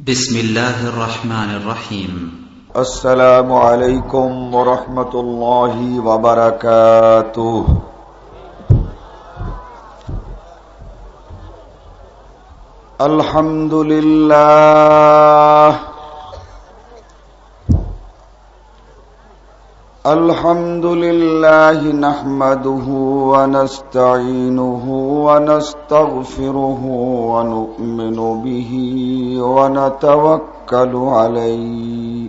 بسم الله الرحمن الرحيم. السلام عليكم ورحمة الله وبركاته. الحمد لله الحمد لله نحمده ونستعينه ونستغفره ونؤمن به ونتوكل عليه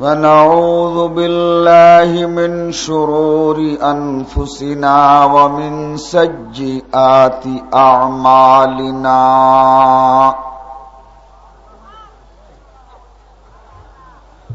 ونعوذ بالله من شرور أنفسنا ومن سجئات أعمالنا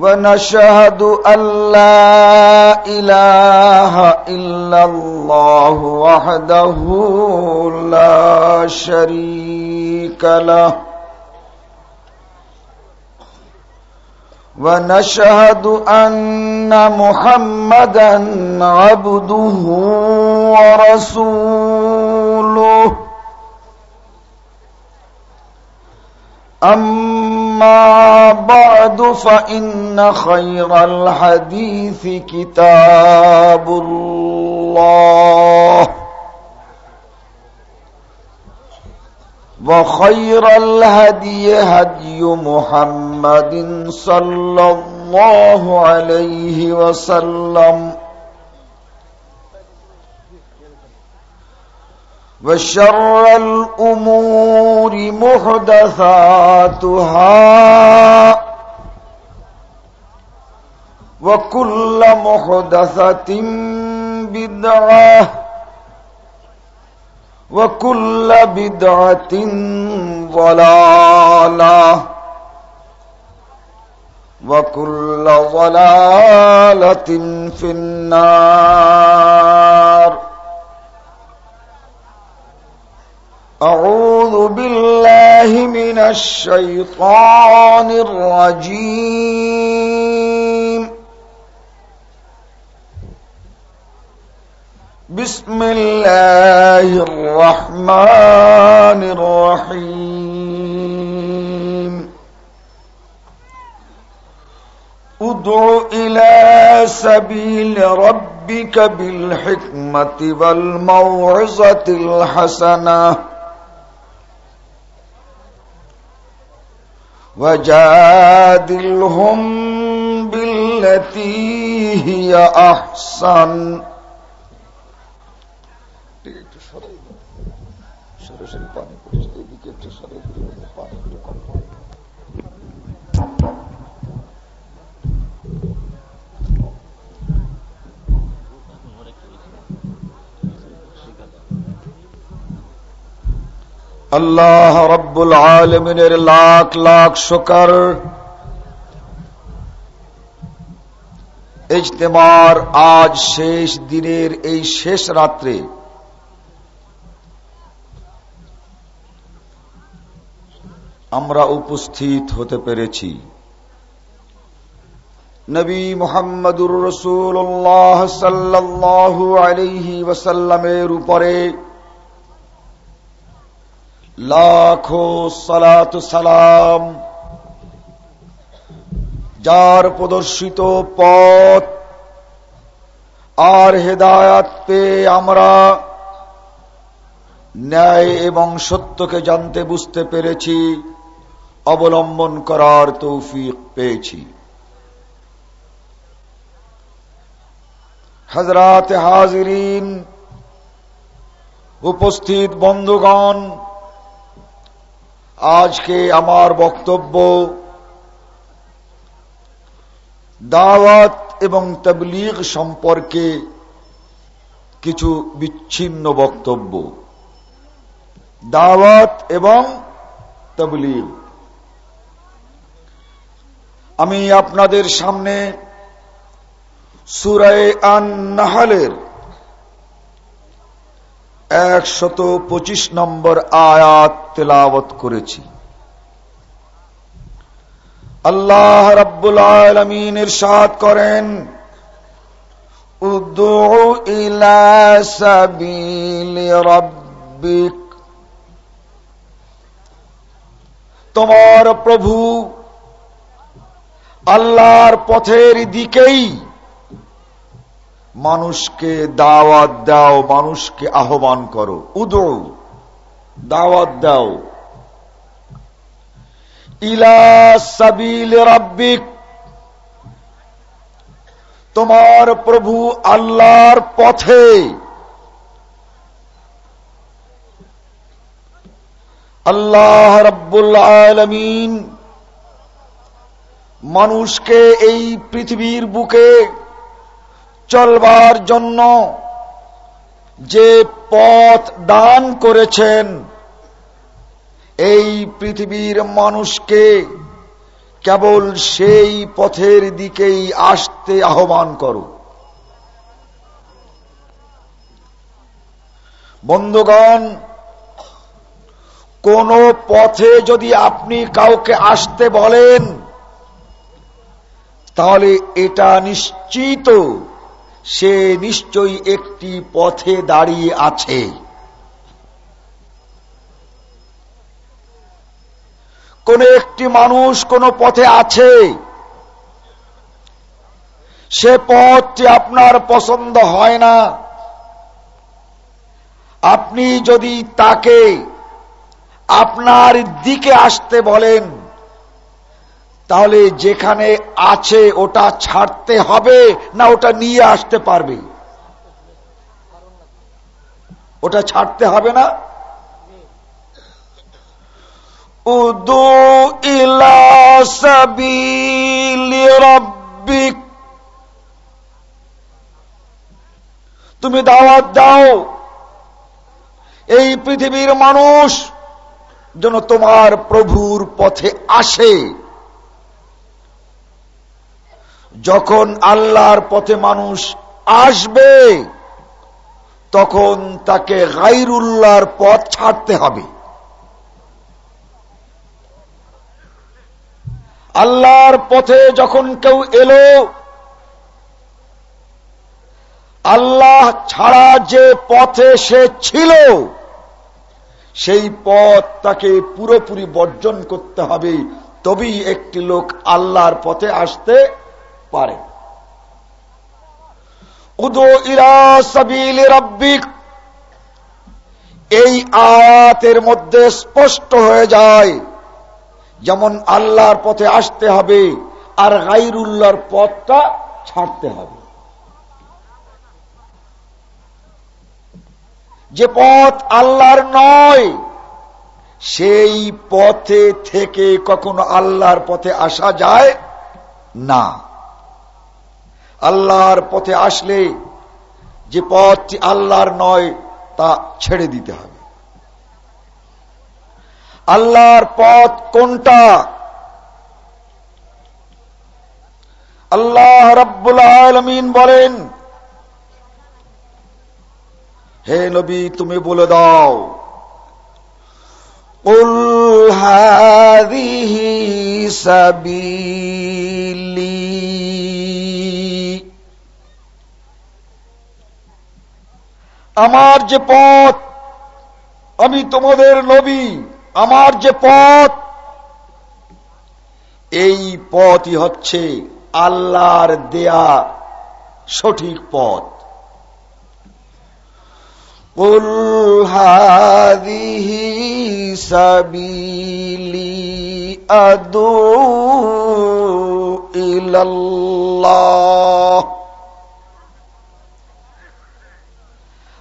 ونشهد أن لا إله إلا الله وحده لا شريك له. ونشهد أن محمدا عبده ورسوله. أما بعد فإن خير الحديث كتاب الله وخير الهدي هدي محمد صلى الله عليه وسلم وشر الأمور محدثاتها. وكل محدثة بدعة. وكل بدعة ضلالة. وكل ضلالة في النار. أعوذ بالله من الشيطان الرجيم. بسم الله الرحمن الرحيم. ادع إلى سبيل ربك بالحكمة والموعظة الحسنة. وجادلهم بالتي هي أحسن. আল্লাহ রব্বুল আলমিনের লাখ লাখ শোকর। ইজতেমার আজ শেষ দিনের এই শেষ রাত্রে আমরা উপস্থিত হতে পেরেছি। নবী মোহাম্মদুর রসুল্লাহ সাল্লাহ আলিহি ওসাল্লামের উপরে লাখো সালাত সালাম। যার প্রদর্শিত পথ আর হেদায়াত পেয়ে আমরা ন্যায় এবং সত্যকে জানতে বুঝতে পেরেছি, অবলম্বন করার তৌফিক পেয়েছি। হজরাত হাজিরিন, উপস্থিত বন্ধুগণ আজকে আমার বক্তব্য দাওয়াত এবং তবলিগ সম্পর্কে কিছু বিচ্ছিন্ন বক্তব্য। দাওয়াত এবং তবলিগ। আমি আপনাদের সামনে সুরায় আন নাহালের একশত পঁচিশ নম্বর আয়াত তেলাবত করেছি। আল্লাহ রব্বুল আলমিন ইরশাদ করেন উদু ইলা সাবিলি তোমার প্রভু আল্লাহর পথের দিকেই মানুষকে দাওয়াত দাও, মানুষকে আহ্বান করো। উদৌ, দাওয়াত দাও। ইলা সাবিল রাব্বিক, তোমার প্রভু আল্লাহর পথে। আল্লাহ রব্বুল আলমিন, মানুষকে এই পৃথিবীর বুকে চলবার জন্য যে পথ দান করেছেন, এই পৃথিবীর মানুষকে কেবল সেই পথের দিকেই আসতে আহ্বান করো। বন্ধুগণ, কোন পথে যদি আপনি কাউকে আসতে বলেন, তাহলে এটা নিশ্চিত সে নিশ্চয়ই একটি পথে দাঁড়িয়ে আছে। কোন একটি মানুষ কোন পথে আছে। সে পথটি আপনার পছন্দ হয় না। আপনি যদি তাকে আপনার দিকে আসতে বলেন তাহলে যেখানে আছে ওটা ছাড়তে হবে না ওটা নিয়ে আসতে পারবে? ওটা ছাড়তে হবে না? উদু ইলা তুমি দাওয়াত দাও। এই পৃথিবীর মানুষ যেন তোমার প্রভুর পথে আসে। যখন আল্লাহর পথে মানুষ আসবে, তখন তাকে গাইরুল্লাহর পথ ছাড়তে হবে। আল্লাহর পথে যখন কেউ এলো, আল্লাহ ছাড়া যে পথে সে ছিল, সেই পথ তাকে পুরোপুরি বর্জন করতে হবে। তবেই একটি লোক আল্লাহর পথে আসতে পারে। উদো ইরাসবিল রব্বিক। এই আয়াতের মধ্যে স্পষ্ট হয়ে যায়, যেমন আল্লাহর পথে আসতে হবে আর গাইরুল্লাহর পথটা ছাড়তে হবে। যে পথ আল্লাহর নয়, সেই পথে থেকে কখনো আল্লাহর পথে আসা যায় না। আল্লাহর পথে আসলে যে পথটি আল্লাহর নয় তা ছেড়ে দিতে হবে আল্লাহর পথ কোনটা আল্লাহ রব্বুল আলমিন বলেন হে নবী তুমি বলে দাও قل هذه আমার যে পথ আমি তোমাদের নবী আমার যে পথ এই পথই হচ্ছে আল্লাহর দেয়া সঠিক পথ قل هذه سبيلي أدعو إلى الله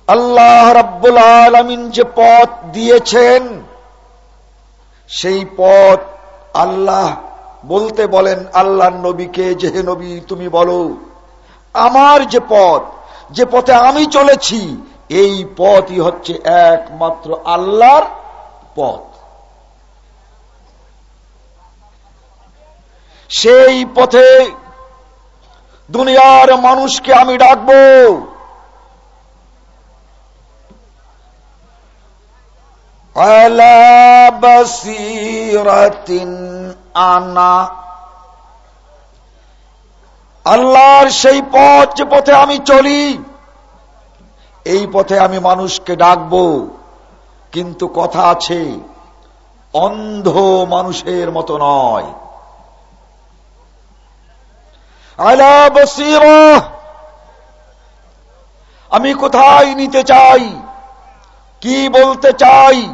আল্লাহ রব্বুল আলমিন যে পথ দিয়েছেন, সেই পথ আল্লাহ বলতে বলেন, আল্লাহ নবীকে যে হে নবী তুমি বলো, আমার যে পথ, যে পথে আমি চলেছি, এই পথই হচ্ছে একমাত্র আল্লাহর পথ। সেই পথে দুনিয়ার মানুষকে আমি ডাকব। আনা আল্লাহর সেই পথ যে পথে আমি চলি, এই পথে আমি মানুষকে ডাকব। কিন্তু কথা আছে, অন্ধ মানুষের মতো নয়। আলা বসির, আমি কোথায় নিতে চাই? কি বলতে চাই?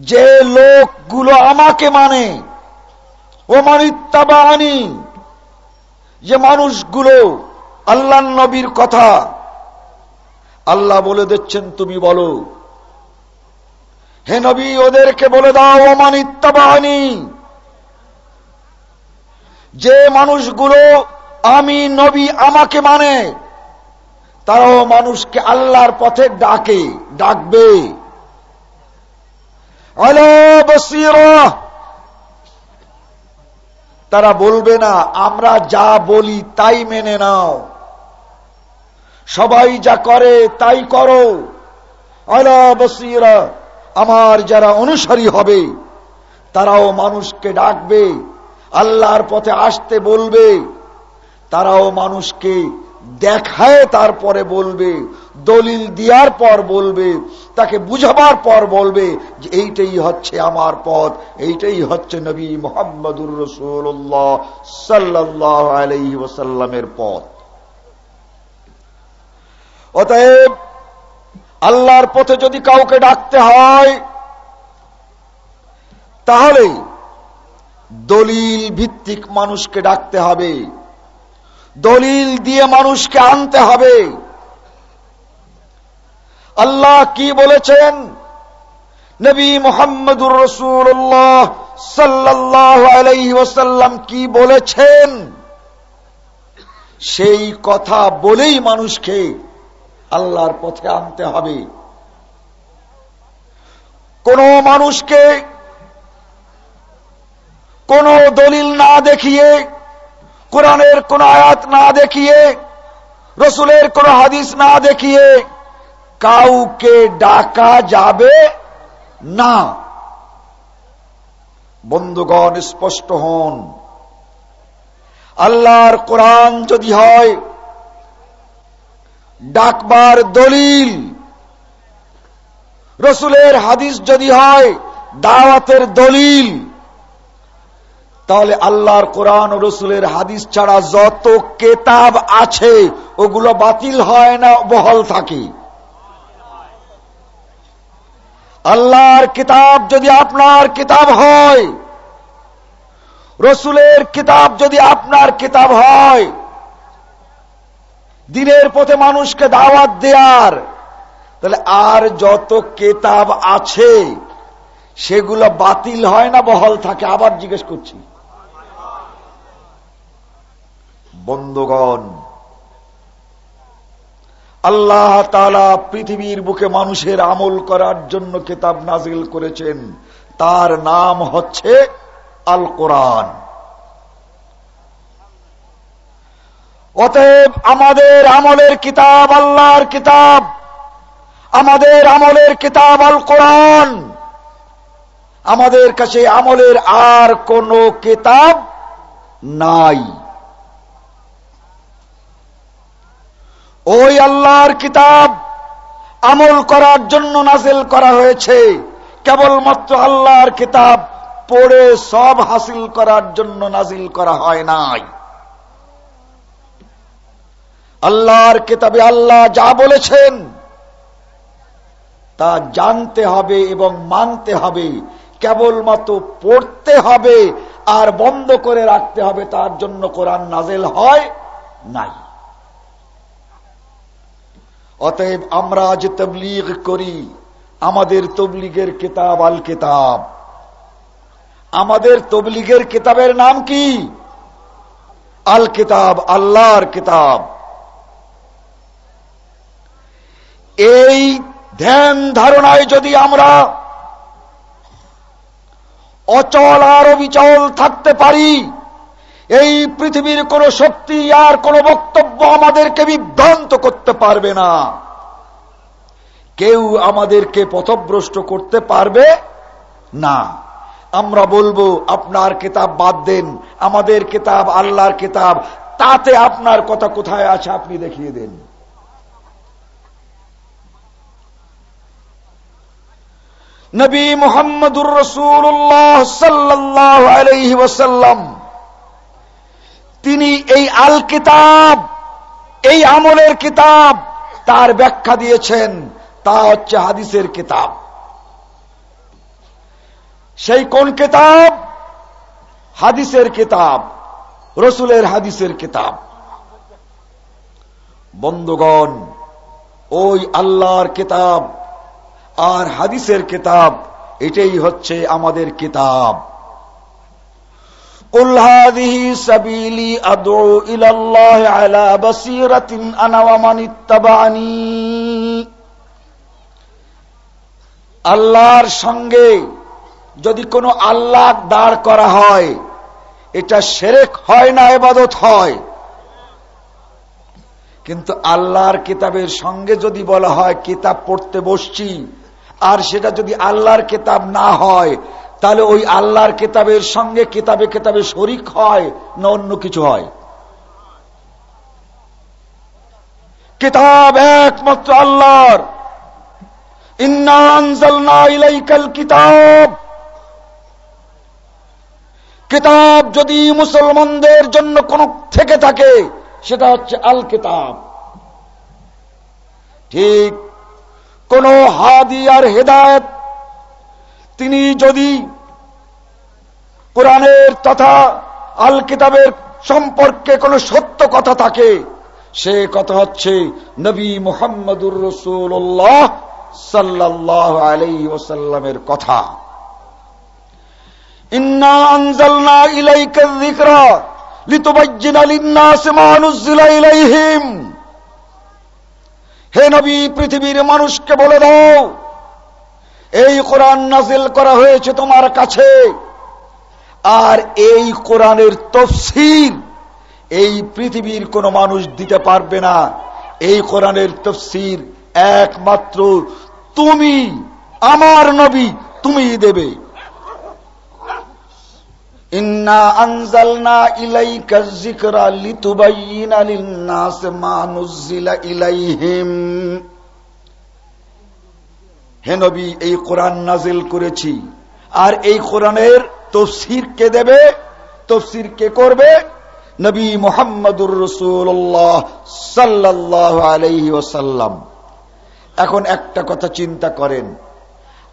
যে লোকগুলো আমাকে মানে ও মানিত্তাবানি যে মানুষগুলো আল্লাহ নবীর কথা, আল্লাহ বলে দিচ্ছেন, তুমি বলো। হে নবী, ওদেরকে বলে দাও অমানিত্তাবাহিনী যে মানুষগুলো আমি নবী আমাকে মানে তারাও মানুষকে আল্লাহর পথে ডাকে, ডাকবে। তারা বলবে না, আমরা যা বলি তাই মেনে নাও। সবাই যা করে তাই করো। আলা বসিরা, আমার যারা অনুসারী হবে, তারাও মানুষকে ডাকবে, আল্লাহর পথে আসতে বলবে, তারাও মানুষকে দেখায় তারপরে বলবে দলিল দিয়ার পর বলবে, তাকে বুঝাবার পর বলবে যে এইটাই হচ্ছে আমার পথ, এইটাই হচ্ছে নবী মোহাম্মদুর রসুল্লাহ সাল্লাহ আলহি ওসাল্লামের পথ। অতএব আল্লাহর পথে যদি কাউকে ডাকতে হয়, তাহলে দলিল ভিত্তিক মানুষকে ডাকতে হবে। দলিল দিয়ে মানুষকে আনতে হবে। আল্লাহ কি বলেছেন? নবী মোহাম্মদুর রসুল্লাহ সাল্লাহ আলাইহি ওসাল্লাম কি বলেছেন? সেই কথা বলেই মানুষকে আল্লাহর পথে আনতে হবে। কোন মানুষকে কোন দলিল না দেখিয়ে, কোরআনের কোন আয়াত না দেখিয়ে, রসুলের কোন হাদিস না দেখিয়ে কাউকে ডাকা যাবে না। বন্ধুগণ, স্পষ্ট হন। আল্লাহর কোরআন যদি হয়, ডাকবার দলিল। রসুলের হাদিস যদি হয়, দাওয়াতের দলিল। তাহলে আল্লাহর কোরআন ও রসুলের হাদিস ছাড়া যত কেতাব আছে, ওগুলো বাতিল হয় না, বহল থাকে। আল্লাহর কিতাব যদি আপনার কিতাব হয়, রসুলের কিতাব যদি আপনার কিতাব হয়, দিনের পথে মানুষকে দাওয়াত দেয়ার, তাহলে আর যত কেতাব আছে, সেগুলো বাতিল হয় না, বহল থাকে। আবার জিজ্ঞেস করছি। বন্ধুগণ আল্লাহ তালা পৃথিবীর বুকে মানুষের আমল করার জন্য কেতাব নাজিল করেছেন। তার নাম হচ্ছে আল কোরআন অতএব আমাদের আমলের কিতাব আল্লাহর কিতাব, আমাদের আমলের কিতাব আল কোরআন আমাদের কাছে আমলের আর কোন কিতাব নাই। ওই আল্লাহর কিতাব আমল করার জন্য নাজেল করা হয়েছে। কেবলমাত্র আল্লাহর কিতাব পড়ে সব হাসিল করার জন্য নাজিল করা হয় নাই। আল্লাহর কিতাবে আল্লাহ যা বলেছেন, তা জানতে হবে এবং মানতে হবে। কেবলমাত্র পড়তে হবে আর বন্ধ করে রাখতে হবে, তার জন্য কোরআন নাজেল হয় নাই। অতএব আমরা যে তবলিগ করি। আমাদের তবলিগের কিতাব আল কিতাব। আমাদের তবলিগের কিতাবের নাম কি? আল কিতাব, আল্লাহর কিতাব। এই ধ্যান ধারণায় যদি আমরা অচল আর অবিচল থাকতে পারি এই পৃথিবীর কোন শক্তি আর কোন বক্তব্য আমাদেরকে বিভ্রান্ত করতে পারবে না। কেউ আমাদেরকে পথভ্রষ্ট করতে পারবে না। আমরা বলব, আপনার কিতাব বাদ দেন, আমাদের কিতাব, আল্লাহর কিতাব, তাতে আপনার কথা কোথায় আছে আপনি দেখিয়ে দেন। নবী মোহাম্মদুর রসুল্লাহ সাল্লাহ আলহি তিনি এই আল কিতাব এই আমলের কিতাব তার ব্যাখ্যা দিয়েছেন, তা হচ্ছে হাদিসের কিতাব। সেই কোন কিতাব? হাদিসের কিতাব, রসুলের হাদিসের কিতাব। বন্ধুগণ, ওই আল্লাহর কিতাব আর হাদিসের কিতাব, এটাই হচ্ছে আমাদের কিতাব। قل هذه سبيلي أدعو إلى الله على بصيرة أنا ومن اتبعني আল্লাহর সঙ্গে যদি কোনো আল্লাহ দাঁড় করা হয় এটা সেরেক হয় না এবাদত হয় কিন্তু আল্লাহর কিতাবের সঙ্গে যদি বলা হয় কিতাব পড়তে বসছি আর সেটা যদি আল্লাহর কিতাব না হয় তাহলে ওই আল্লাহর কেতাবের সঙ্গে কিতাবে কেতাবে শরিক হয় না অন্য কিছু হয়? কিতাব একমাত্র আল্লাহর। কিতাব। কিতাব যদি মুসলমানদের জন্য কোন থেকে থাকে, সেটা হচ্ছে আল কিতাব ঠিক কোন হাদি আর হেদায়ত তিনি যদি কোরআনের তথা আল কিতাবের সম্পর্কে কোন সত্য কথা থাকে, সে কথা হচ্ছে নবী মোহাম্মদুর রসুল্লাহ সাল্লাহ আলাই ওসাল্লামের কথা। হে নবী, পৃথিবীর মানুষকে বলে দাও এই কোরআন নাজিল করা হয়েছে তোমার কাছে। আর এই কোরআনের তফসিল এই পৃথিবীর কোন মানুষ দিতে পারবে না। এই কোরআনের তফসির একমাত্র তুমি, আমার নবী তুমি দেবে। ইন্না ইলাইকা যিকরা নুযিলা ইলাইহিম। হে নবী, এই কোরআন নাজিল করেছি। আর এই কোরআনের তফসির কে দেবে? তফসির কে করবে? নবী মোহাম্মদুর রসুল্লাহ সাল্লাহ আলহি ওসাল্লাম এখন একটা কথা চিন্তা করেন।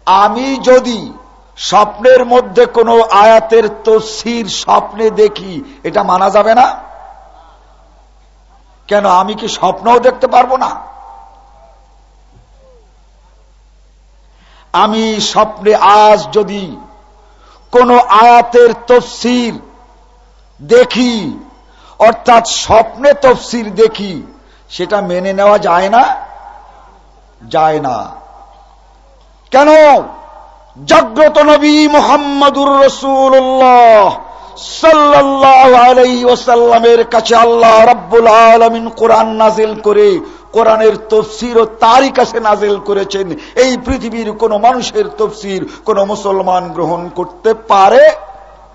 আমি যদি স্বপ্নের মধ্যে কোনো আয়াতের তফসির স্বপ্নে দেখি, এটা মানা যাবে না? কেন, আমি কি স্বপ্নও দেখতে পারব না? আমি স্বপ্নে আজ যদি কোন আয়াতের তফসির দেখি, অর্থাৎ স্বপ্নে তফসির দেখি, সেটা মেনে নেওয়া যায় না? যায় না। কেন? জাগ্রত নবী মোহাম্মদুর রসুল্লাহ সাল্লাহ আলাই ওসাল্লামের কাছে আল্লাহ রব্বুল আলমিন কোরআন নাজিল করে কোরআনের তফসির ও তারই কাছে নাজেল করেছেন। এই পৃথিবীর কোন মানুষের তফসির কোন মুসলমান গ্রহণ করতে পারে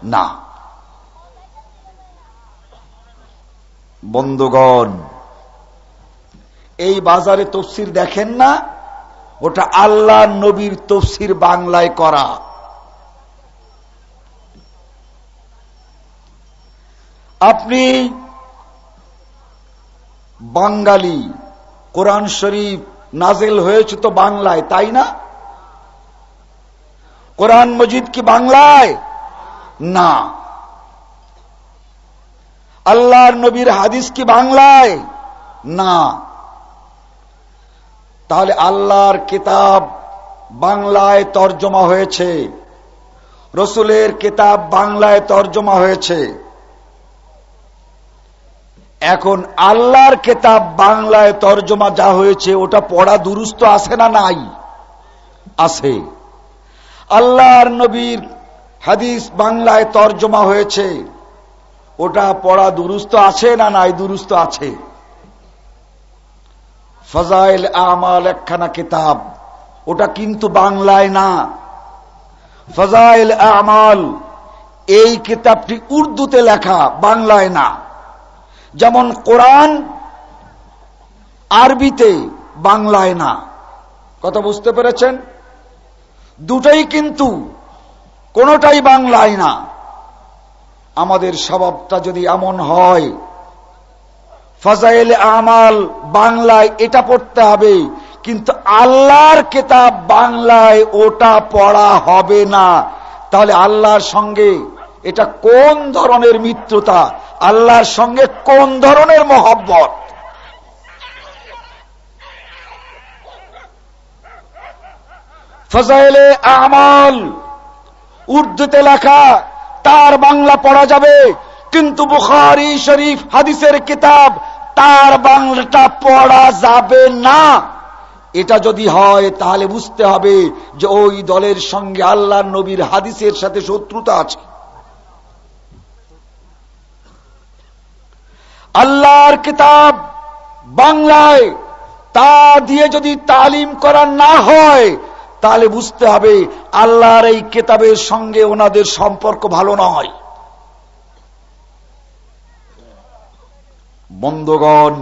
না। বন্ধুগণ, এই বাজারে তফসির দেখেন না? ওটা আল্লাহ নবীর তফসির বাংলায় করা। আপনি বাঙালি কোরআন শরীফ নাজেল হয়েছে তো বাংলায়, তাই না? কোরআন মজিদ কি বাংলায়? না। আল্লাহর নবীর হাদিস কি বাংলায়? না। তাহলে আল্লাহর কিতাব বাংলায় তর্জমা হয়েছে। রসুলের কেতাব বাংলায় তর্জমা হয়েছে। এখন আল্লাহর কেতাব বাংলায় তর্জমা যা হয়েছে, ওটা পড়া দুরুস্ত আছে না নাই? আছে। আল্লাহর নবীর হাদিস বাংলায় তর্জমা হয়েছে, ওটা পড়া দুরুস্ত আছে না নাই? দুরুস্ত আছে। ফজাইল আমাল একখানা কিতাব, ওটা কিন্তু বাংলায় না। ফজাইল আমাল, এই কিতাবটি উর্দুতে লেখা, বাংলায় না। যেমন কোরআন আরবিতে বাংলায় না। কথা বুঝতে পেরেছেন? দুটাই কিন্তু কোনটাই বাংলায় না। আমাদের স্বভাবটা যদি এমন হয়, ফজাইল আমাল বাংলায় এটা পড়তে হবে, কিন্তু আল্লাহর কেতাব বাংলায় ওটা পড়া হবে না। তাহলে আল্লাহর সঙ্গে এটা কোন ধরনের মিত্রতা? আল্লাহর সঙ্গে কোন ধরনের মহব্বত? ফজাইলে আমাল, উর্দুতে লেখা, তার বাংলা পড়া যাবে, কিন্তু বুখারি শরীফ হাদিসের কিতাব, তার বাংলাটা পড়া যাবে না। এটা যদি হয়, তাহলে বুঝতে হবে যে ওই দলের সঙ্গে আল্লাহ নবীর হাদিসের সাথে শত্রুতা আছে। আল্লাহর কিতাব বাংলায় তা দিয়ে যদি তালিম করা না হয়, তাহলে বুঝতে হবে আল্লাহর এই কেতাবের সঙ্গে ওনাদের সম্পর্ক ভালো নয়। বন্ধগণ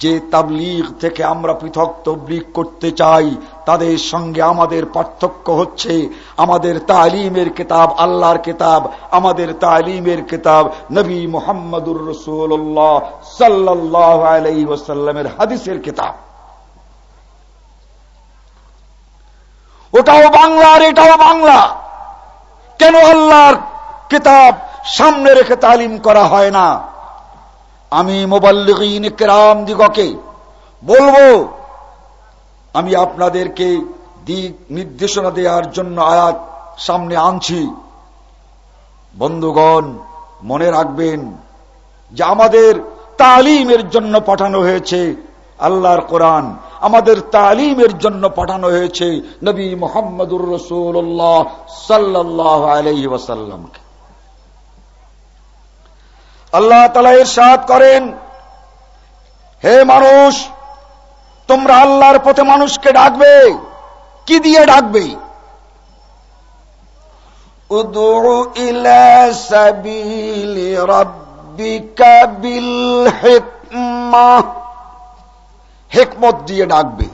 যে তাবলিগ থেকে আমরা পৃথক তবলিগ করতে চাই, তাদের সঙ্গে আমাদের পার্থক্য হচ্ছে, আমাদের তালিমের কিতাব, আল্লাহর কিতাব, আমাদের তালিমের কিতাব, নবী মোহাম্মদুর রসুল্লাহ সাল্লাহ আলাই ওসাল্লামের হাদিসের কিতাব। ওটাও বাংলার এটাও বাংলা। কেন আল্লাহর কেতাব সামনে রেখে তালিম করা হয় না? আমি মোবাল্লিন কেরাম দিগকে বলব, আমি আপনাদেরকে দিক নির্দেশনা দেওয়ার জন্য আয়াত সামনে আনছি। বন্ধুগণ, মনে রাখবেন যে আমাদের তালিমের জন্য পাঠানো হয়েছে আল্লাহর কোরআন। আমাদের তালিমের জন্য পাঠানো হয়েছে নবী মোহাম্মদুর রসুল্লাহ সাল্লাহ আলহি আল্লাহ তালা এর সাদ করেন হে মানুষ তোমরা আল্লাহর পথে মানুষকে ডাকবে কি দিয়ে ডাকবে? হেকমত দিয়ে ডাকবে।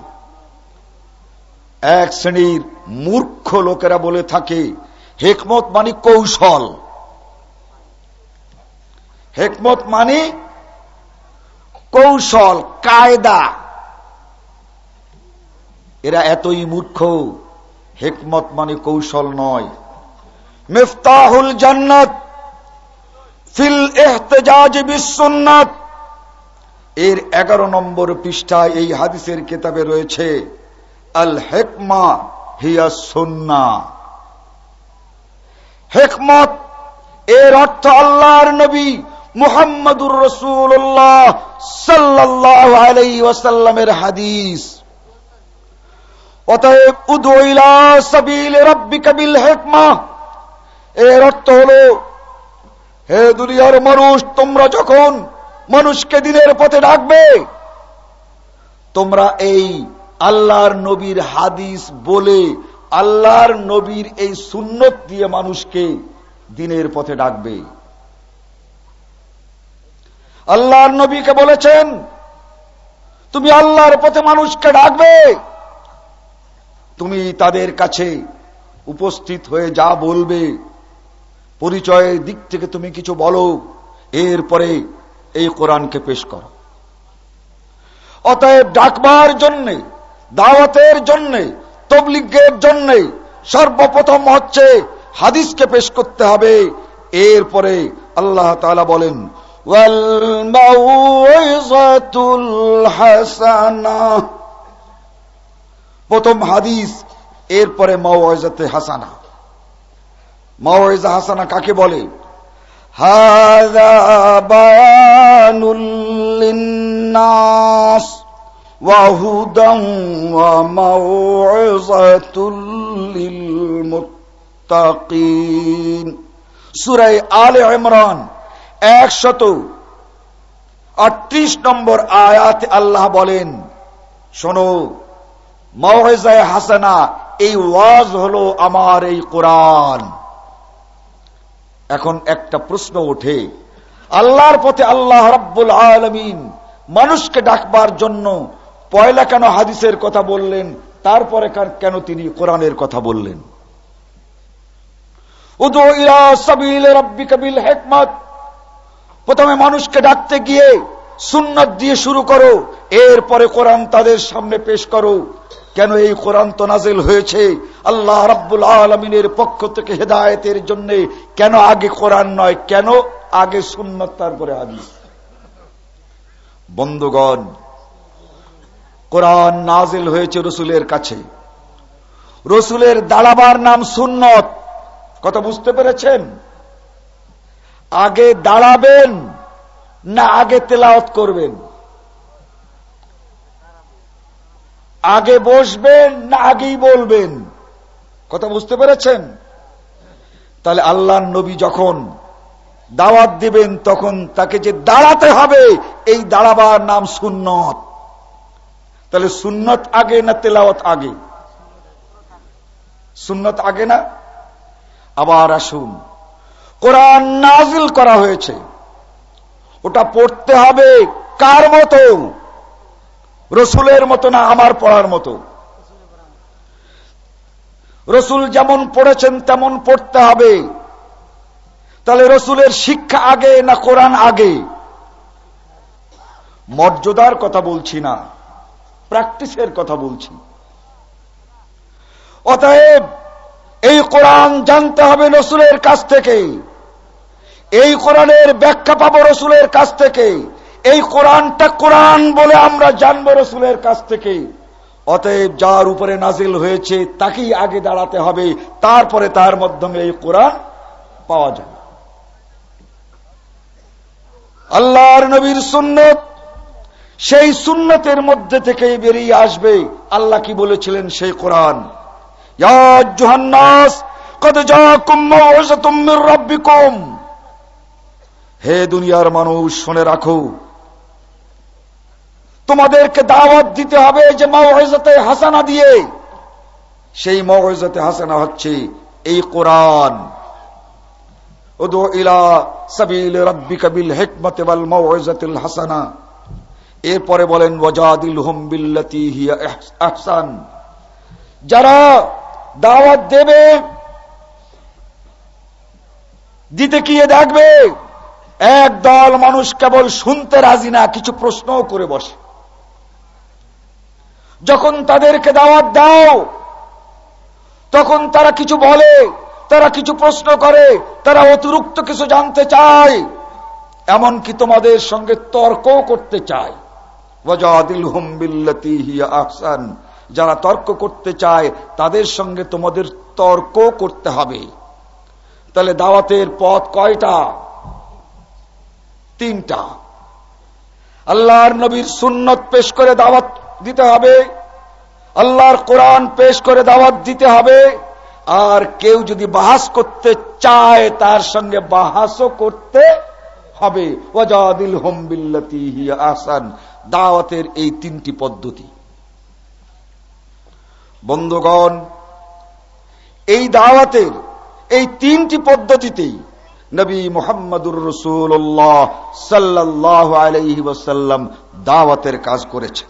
এক শ্রেণির মূর্খ লোকেরা বলে থাকে হেকমত মানে কৌশল। হেকমত মানে কৌশল, কায়দা। এরা এতই মূর্খ, হেকমত মানে কৌশল নয়। মিফতাহুল জান্নাত, ফিল এহতেজাজ বিশ্বনাথ এর এগারো নম্বর পৃষ্ঠায় এই হাদিসের কেতাবে রয়েছে আল হেকমা হিয়া সন্না। হেকমত, এর অর্থ আল্লাহর নবী। মুহাম্মদুর রসুল্লাহ সাল্লাহ আলাই ওয়াসাল্লামের হাদিস। অতএব উদইলা সাবিল রব্বি কাবিল হেকমা। এর অর্থ হল, হে দুনিয়ার মানুষ, তোমরা যখন মানুষকে দিনের পথে ডাকবে, তোমরা এই আল্লাহর নবীর হাদিস বলে আল্লাহর নবীর এই সুন্নত দিয়ে মানুষকে দিনের পথে ডাকবে। আল্লাহর নবীকে বলেছেন, তুমি আল্লাহর পথে মানুষকে ডাকবে। তুমি তাদের কাছে উপস্থিত হয়ে যা বলবে, পরিচয়ের দিক থেকে তুমি কিছু বলো, এরপরে এই কোরআনকে পেশ করো। অতএব ডাকবার জন্যে, দাওয়াতের জন্যে, তবলিগের জন্যে সর্বপ্রথম হচ্ছে হাদিসকে পেশ করতে হবে। এরপরে আল্লাহ তালা বলেন প্রথম হাদিস এরপরে মাওয়াজাতে হাসানা মাওয়াজা হাসানা কাকে বলে هذا بيان للناس وهدى وموعظة للمتقين সুরাই আলে ইমরান একশত। আটত্রিশ নম্বর আয়াত আল্লাহ বলেন, শোনো মাওয়াজায় হাসানা, এই ওয়াজ হলো আমার এই কোরআন। এখন একটা প্রশ্ন ওঠে, আল্লাহর পথে আল্লাহ রব্বুল আলমিন মানুষকে ডাকবার জন্য পয়লা কেন হাদিসের কথা বললেন? তারপরে কেন তিনি কোরআনের কথা বললেন? হেকমত। প্রথমে মানুষকে ডাকতে গিয়ে সুন্নত দিয়ে শুরু করো, এরপরে কোরআন তাদের সামনে পেশ করো। কেন এই কোরআন তো নাজিল হয়েছে? আল্লাহ রাব্বুল আলমিনের পক্ষ থেকে হেদায়তের জন্য। কেন আগে কোরআন নয়? কেন আগে সুন্নত, তারপরে হাদিস? বন্ধুগণ, কোরআন নাজিল হয়েছে রসুলের কাছে। রসুলের দাঁড়াবার নাম সুন্নত। কথা বুঝতে পেরেছেন? আগে দাঁড়াবেন না আগে তেলাওত করবেন। আগে বসবেন না আগেই বলবেন। কথা বুঝতে পেরেছেন? তাহলে আল্লাহ নবী যখন দাওয়াত দিবেন, তখন তাকে যে দাঁড়াতে হবে, এই দাঁড়াবার নাম সুন্নত। তাহলে সুন্নত আগে না তেলাওয়াত আগে? সুন্নত আগে না? আবার আসুন। কোরআন নাজিল করা হয়েছে। ওটা পড়তে হবে কার মতো? রসুলের মতো না আমার পড়ার মতো? রসুল যেমন পড়েছেন তেমন পড়তে হবে। তাহলে রসুলের শিক্ষা আগে না কোরআন আগে? মর্যাদার কথা বলছি না, প্র্যাকটিসের কথা বলছি। অতএব এই কোরআন জানতে হবে রসুলের কাছ থেকে। এই কোরআনের ব্যাখ্যা পাবো রসুলের কাছ থেকে। এই কোরআনটা কোরআন বলে আমরা জানব রসুলের কাছ থেকে। অতএব যার উপরে নাজিল হয়েছে, তাকেই আগে দাঁড়াতে হবে। তারপরে তার মাধ্যমে এই কোরআন পাওয়া যাবে। আল্লাহর নবীর সুন্নত, সেই সুন্নতের মধ্যে থেকে বেরিয়ে আসবে। আল্লাহ কি বলেছিলেন সেই কোরআন? হে দুনিয়ার মানুষ, শুনে রাখো। তোমাদেরকে দাওয়াত দিতে হবে যে মাওয়াজতে হাসানা দিয়ে। সেই মাওয়াজতে হাসানা হচ্ছে এই কোরআন। হাসানা। এরপরে বলেন বিল্লাতি আহসান। যারা দাওয়াত দেবে, দিতে গিয়ে দেখবে এক দল মানুষ কেবল শুনতে রাজি না, কিছু প্রশ্নও করে বসে। যখন তাদেরকে দাওয়াত দাও, তখন তারা কিছু বলে, তারা কিছু প্রশ্ন করে, তারা অতিরিক্ত কিছু জানতে চায়, এমনকি তোমাদের সঙ্গে তর্কও করতে চায়। আহসান, যারা তর্ক করতে চায়, তাদের সঙ্গে তোমাদের তর্ক করতে হবে। তাহলে দাওয়াতের পথ কয়টা? তিনটা। আল্লাহর নবীর সুন্নত পেশ করে দাওয়াত দিতে হবে, আল্লাহর কোরআন পেশ করে দাওয়াত দিতে হবে, আর কেউ যদি বাহাস করতে চায়, তার সঙ্গে বাহাসও করতে হবে। বিল্লাতি আসান দাওয়াতের এই তিনটি পদ্ধতি। বন্ধুগণ, এই দাওয়াতের এই তিনটি পদ্ধতিতেই নবী মোহাম্মদুর রসুল্লাহ সাল্লাহ আলহি ওসাল্লাম দাওয়াতের কাজ করেছে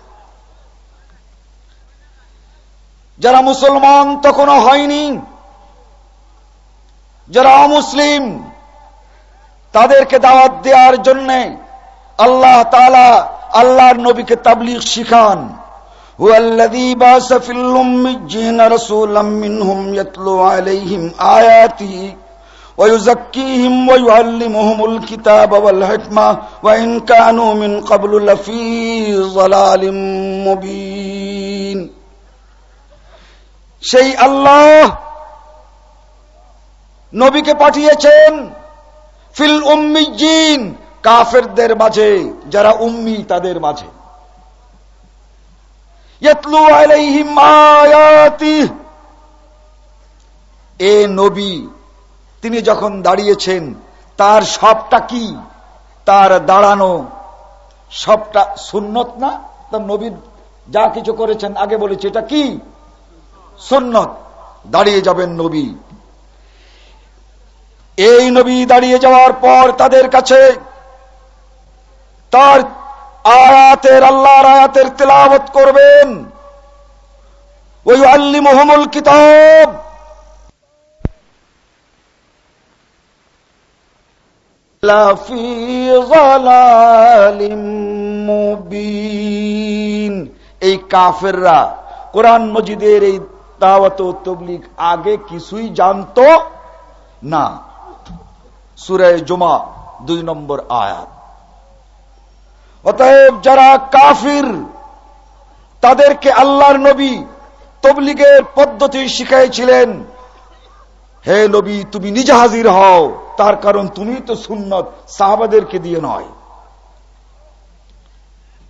যারা মুসলমান তখনও হয়নি যারা অমুসলিম তাদেরকে দাওয়াত দেওয়ার জন্য আল্লাহ তালা আল্লাহর নবীকে তাবলিগ শিখান هو الذي باس في الأميين رسولا منهم يتلو عليهم آياته ويزكيهم ويعلمهم الكتاب والحكمة وإن كانوا من قبل لفي ضلال مبين সেই আল্লাহ নবীকে পাঠিয়েছেন ফিল উম্মিজিন কাফেরদের মাঝে যারা উম্মি তাদের মাঝে এ নবী তিনি যখন দাঁড়িয়েছেন, তার সবটা কি? তার দাঁড়ানো সবটা সুন্নত না? তার নবী যা কিছু করেছেন, আগে বলেছে, এটা কি? সুন্নত। দাঁড়িয়ে যাবেন নবী। এই নবী দাঁড়িয়ে যাওয়ার পর তাদের কাছে তার আয়াতের, আল্লাহর আয়াতের তেলাবত করবেন। ওই আল্লি মোহাম্মল কিতাব। এই কাফেররা কোরআন মজিদের এই দাওয়াত তবলিগ আগে কিছুই জানত না। সুরে জমা দুই নম্বর আয়াত। অতএব যারা কাফির, তাদেরকে আল্লাহর নবী তবলিগের পদ্ধতি শিখাইছিলেন, হে নবী, তুমি নিজে হাজির হও। তার কারণ তুমি তো সুন্নত, সাহাবাদেরকে দিয়ে নয়।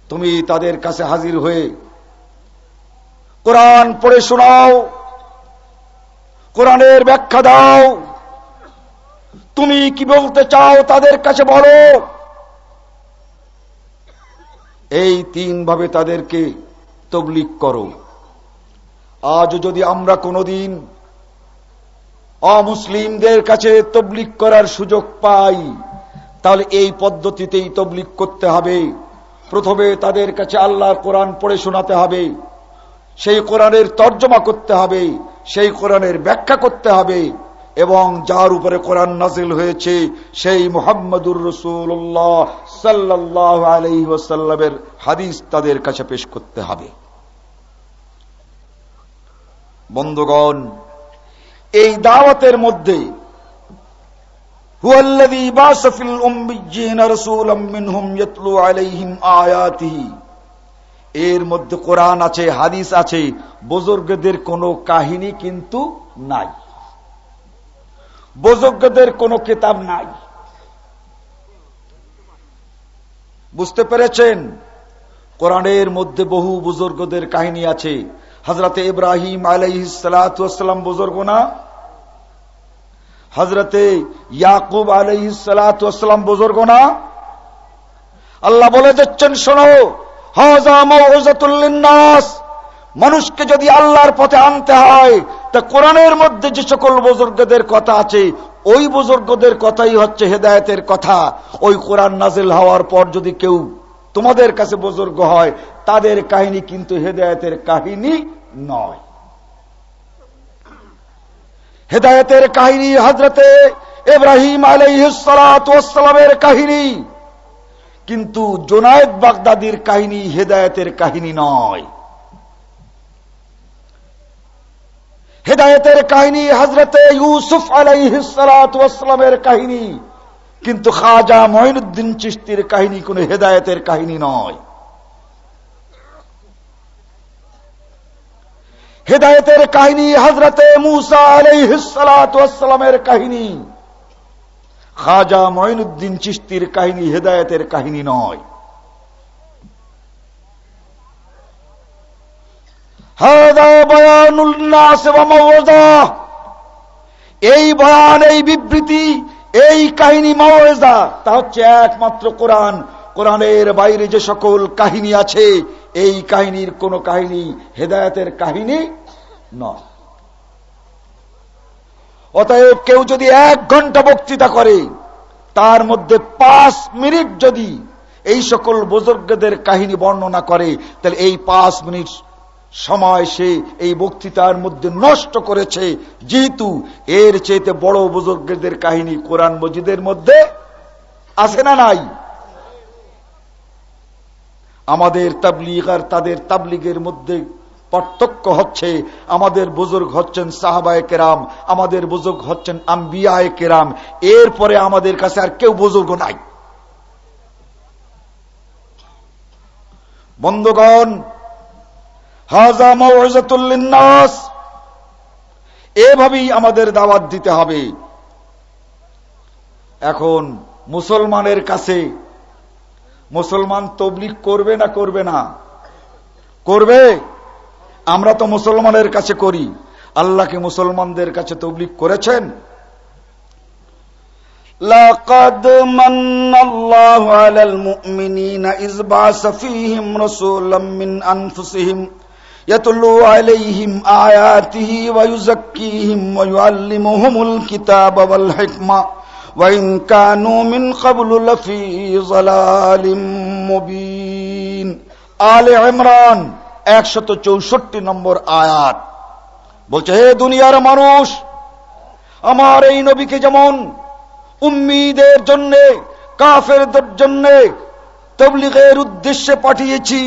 তুমি তাদের কাছে হাজির হয়ে কোরআন পড়ে শোনাও, কোরআনের ব্যাখ্যা দাও। তুমি কি বলতে চাও তাদের কাছে বলো। এই তিন ভাবে তাদেরকে তবলিক করো। আজ যদি আমরা কোনদিন অমুসলিমদের কাছে তবলিক করার সুযোগ পাই, তাহলে এই পদ্ধতিতেই তবলিক করতে হবে। প্রথমে তাদের কাছে আল্লাহর কোরআন পড়ে শোনাতে হবে, সেই কোরআনের তর্জমা করতে হবে, সেই কোরআনের ব্যাখ্যা করতে হবে এবং যার উপরে কোরআন নাজিল হয়েছে সেই মোহাম্মদুর রসুল্লাহ সাল্লাহ আলহিহাসাল্লামের হাদিস তাদের কাছে পেশ করতে হবে। বন্ধুগণ এই দাওয়াতের মধ্যে এর মধ্যে কোরআন আছে, হাদিস আছে, বুজুর্গদের কোনো কাহিনী কিন্তু নাই। বুজুর্গদের কোনো কিতাব নাই। বুঝতে পেরেছেন? কোরআনের মধ্যে বহু বুজুর্গদের কাহিনী আছে। হজরতে ইব্রাহিম আলাইসালাম বুজুর্গ না? হজরতে ইয়াকুব আলাইসালাম বুজুর্গ না? আল্লাহ বলে যাচ্ছেন শোনো হাজামাস মানুষকে যদি আল্লাহর পথে আনতে হয়, তা কোরআনের মধ্যে যে সকল বুজুর্গদের কথা আছে, ওই বুজুর্গদের কথাই হচ্ছে হেদায়তের কথা। ওই কোরআন নাজিল হওয়ার পর যদি কেউ তোমাদের কাছে বুজুর্গ হয়, তাদের কাহিনী কিন্তু হেদায়তের কাহিনী নয়। হেদায়তের কাহিনী হজরতে এব্রাহিম আলাইসালামের কাহিনী। কিন্তু জোনায়দ বাগদাদির কাহিনী হেদায়তের কাহিনী নয়। হেদায়তের কাহিনী হজরতে ইউসুফ আলাইসালামের কাহিনী। কিন্তু খাজা মঈনুদ্দিন চিস্তির কাহিনী কোন হেদায়তের কাহিনী নয়। হেদায়তের কাহিনী হজরতে মুসা আলাইসালামের কাহিনী। খাজা মঈনুদ্দিন চিস্তির কাহিনী হেদায়তের কাহিনী নয়। এই বয়ান, এই বিবৃতি, এই কাহিনী মাওয়েজা তা হচ্ছে একমাত্র কোরআন। কোরআনের বাইরে যে সকল কাহিনী আছে, এই কাহিনীর কোন কাহিনী হেদায়তের কাহিনী নয়। অতএব কেউ যদি এক ঘণ্টা বক্তৃতা করে, তার মধ্যে পাঁচ মিনিট যদি এই সকল বুজুর্গদের কাহিনী বর্ণনা করে, তাহলে এই পাঁচ মিনিট সময় সে এই বক্তৃতার মধ্যে নষ্ট করেছে। যেহেতু এর চেয়েতে বড় বুজুর্গদের কাহিনী কোরআন মজিদের মধ্যে আছে না নাই? আমাদের তাবলিগ আর তাদের তাবলিগের মধ্যে পার্থক্য হচ্ছে, আমাদের বুজুর্গ হচ্ছেন সাহাবায় কেরাম, আমাদের বুজুর্গ হচ্ছেন আম্বিয়ায় কেরাম। এরপরে আমাদের কাছে আর কেউ বুজুর্গ নাই। বন্ধুগণ, হাজা মৌজাতুল্লিনাস এভাবেই আমাদের দাওয়াত দিতে হবে। এখন মুসলমানের কাছে মুসলমান তবলিক করবে না করবে না করবে আমরা তো মুসলমানের কাছে করি আল্লাহকে মুসলমানদের কাছে তবলিক করেছেন لقد من الله على المؤمنين إذ بعث فيهم رسولا من أنفسهم يتلو عليهم آياته ويزكيهم ويعلمهم الكتاب والحكمة وإن كانوا من قبل لفي ضلال مبين আলে ইমরান একশত চৌষট্টি নম্বর আয়াত বলছে হে দুনিয়ার মানুষ আমার এই নবীকে যেমন উম্মিদের জন্য কাফেরদের জন্য তবলিগের উদ্দেশ্যে পাঠিয়েছি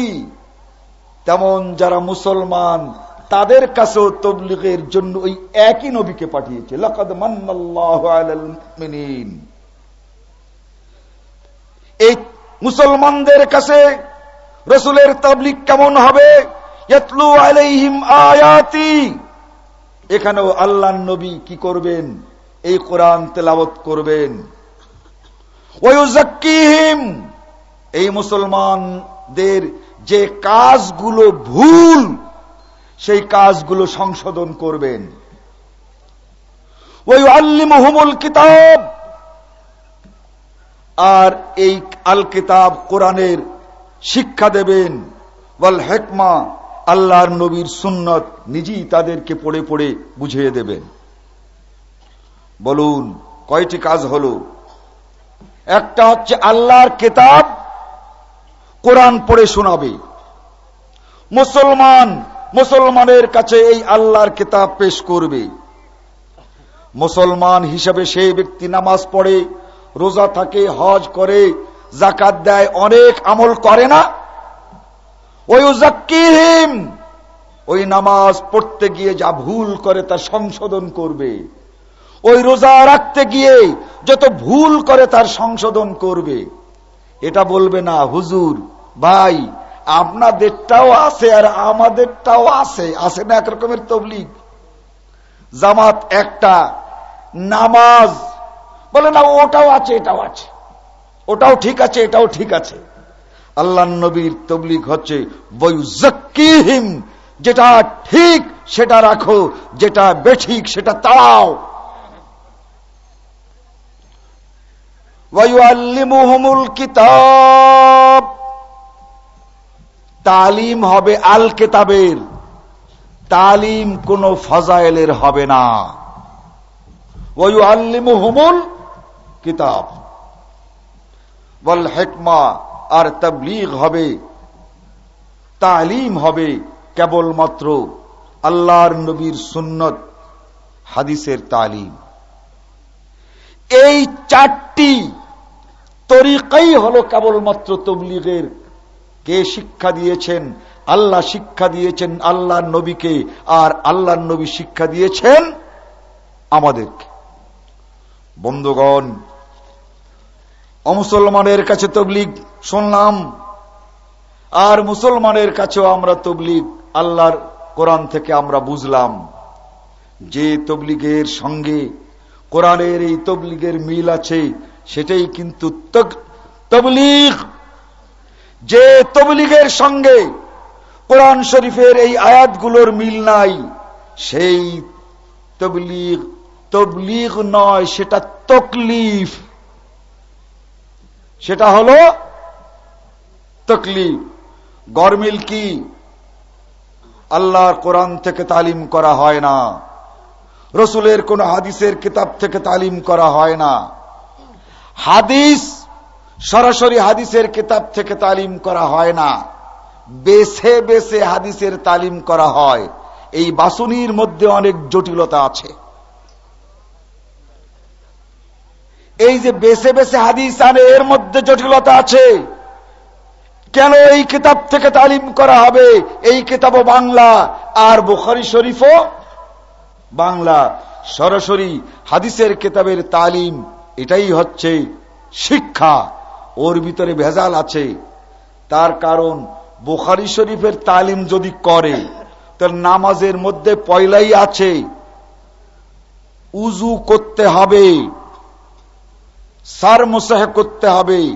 তেমন যারা মুসলমান তাদের কাছেও তবলিগের জন্য ওই একই নবীকে পাঠিয়েছে। লকদ আলাল এই মুসলমানদের কাছে রসুলের তাবলিক কেমন হবে? আয়াতি। এখানেও আল্লাহ নবী কি করবেন? এই কোরআন তেলাবত করবেন। ওয়ুজাক্কিহিম এই মুসলমানদের যে কাজগুলো ভুল সেই কাজগুলো সংশোধন করবেন। ওই আল্লিমহুমুল কিতাব। আর এই আল কিতাব কোরআনের শিক্ষা দেবেন। বল হেকমা, আল্লাহর নবীর সুন্নত নিজেই তাদেরকে পড়ে পড়ে বুঝিয়ে দেবেন। বলুন, কয়টি কাজ হলো? একটা হচ্ছে আল্লাহর কেতাব কোরআন পড়ে শোনাবে। মুসলমান মুসলমানের কাছে এই আল্লাহর কেতাব পেশ করবে। মুসলমান হিসাবে সেই ব্যক্তি নামাজ পড়ে, রোজা থাকে, হজ করে জাকাত দেয়, অনেক আমল করে না। ওই উজাক্কিহিম ওই নামাজ পড়তে গিয়ে যা ভুল করে তা সংশোধন করবে। ওই রোজা রাখতে গিয়ে যত ভুল করে তার সংশোধন করবে। এটা বলবে না, হুজুর, ভাই আপনাদেরটাও আছে আর আমাদেরটাও আছে। আছে না একরকমের তবলিগ? জামাত একটা, নামাজ, বলে না, ওটাও আছে, এটাও আছে। ওটাও ঠিক আছে, এটাও ঠিক আছে। আল্লাহ নবীর তবলিগ হচ্ছে বৈজকিহিম যেটা ঠিক সেটা রাখো, যেটা বেঠিক সেটা ওয়াইআল্লিমুহুমুল কিতাব। তালিম হবে আল কেতাবের তালিম কোন ফজাইলের হবে না। ওই আল্লিম হুমুল কিতাব। বল হেকমা আর তবলিগ হবে। তালিম হবে কেবলমাত্র আল্লাহর নবীর সুন্নত, হাদিসের তালিম। এই চারটি তরিকাই হলো কেবলমাত্র তবলিগের কে শিক্ষা দিয়েছেন? আল্লাহ শিক্ষা দিয়েছেন আল্লাহ নবীকে। আর আল্লাহ নবী শিক্ষা দিয়েছেন আমাদেরকে। বন্ধুগণ, অমুসলমানের কাছে তবলিগ শুনলাম। আর মুসলমানের কাছেও আমরা তবলিগ, আল্লাহর কোরআন থেকে আমরা বুঝলাম যে তবলিগের সঙ্গে কোরআনের এই তবলিগের মিল আছে, সেটাই কিন্তু তবলিগ। যে তবলিগের সঙ্গে কোরআন শরীফের এই আয়াতগুলোর মিল নাই, সেই তবলিগ তবলিগ নয়, সেটা তকলিফ। সেটা হলো তকলিফ। গরমিল কি? আল্লাহর কোরআন থেকে তালিম করা হয় না। রসুলের কোন হাদিসের কিতাব থেকে তালিম করা হয় না। হাদিস সরাসরি হাদিসের কিতাব থেকে তালিম করা হয় না। বেছে বেছে হাদিসের তালিম করা হয়। এই বাসুনির মধ্যে অনেক জটিলতা আছে। এই যে বেছে বেছে হাদিস আনে, এর মধ্যে জটিলতা আছে। কেন এই কিতাব থেকে তালিম করা হবে? এই কিতাবও বাংলা, আর বুখারি শরীফও বাংলা। সরাসরি হাদিসের কিতাবের তালিম, এটাই হচ্ছে শিক্ষা। ওর ভিতরে ভেজাল আছে। তার কারণ, বোখারি শরীফের তালিম যদি করে, তার নামাজের মধ্যে পয়লাই আছে। উজু করতে হবে। সার মোসাহ করতে হবে।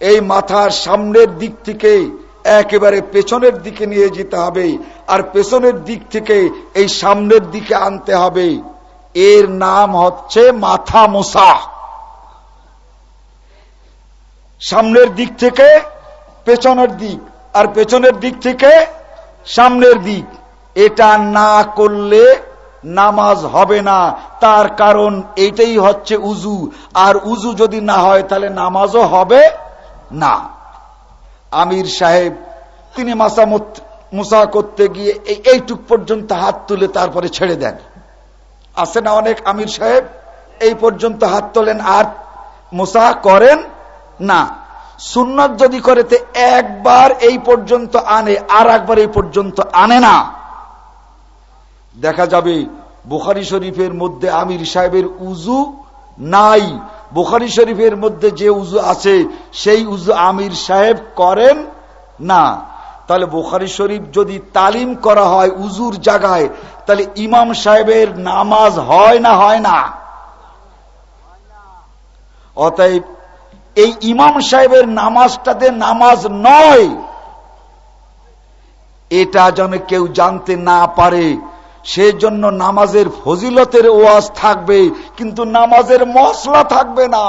এই মাথার সামনের দিক থেকে একেবারে পেছনের দিকে নিয়ে যেতে হবে। আর পেছনের দিক থেকে এই সামনের দিকে আনতে হবে। এর নাম হচ্ছে মাথা মোসা সামনের দিক থেকে পেছনের দিক, আর পেছনের দিক থেকে সামনের দিক। এটা না করলে নামাজ হবে না। তার কারণ এটাই হচ্ছে উজু আর উজু যদি না হয়, তাহলে নামাজও হবে না। আমির সাহেব, তিনি মাসা মুসা করতে গিয়ে এইটুক পর্যন্ত হাত তুলে তারপরে ছেড়ে দেন। আছে না অনেক আমির সাহেব? এই পর্যন্ত হাত তোলেন আর মুসা করেন না। সুন্নত যদি করে একবার এই পর্যন্ত আনে, আর একবার এই পর্যন্ত আনে না। দেখা যাবে, বুখারি শরীফের মধ্যে আমির সাহেবের উজু নাই। বুখারি শরীফের মধ্যে যে উজু আছে, সেই উজু আমির সাহেব করেন না। তাহলে বুখারি শরীফ যদি তালিম করা হয় উজুর জায়গায়, তাহলে ইমাম সাহেবের নামাজ হয় না হয় না। অতএব এই ইমাম সাহেবের নামাজটাতে নামাজ নয়। এটা যেন কেউ জানতে না পারে, সেজন্য নামাজের ফজিলতের ওয়াজ থাকবে, কিন্তু নামাজের মশলা থাকবে না।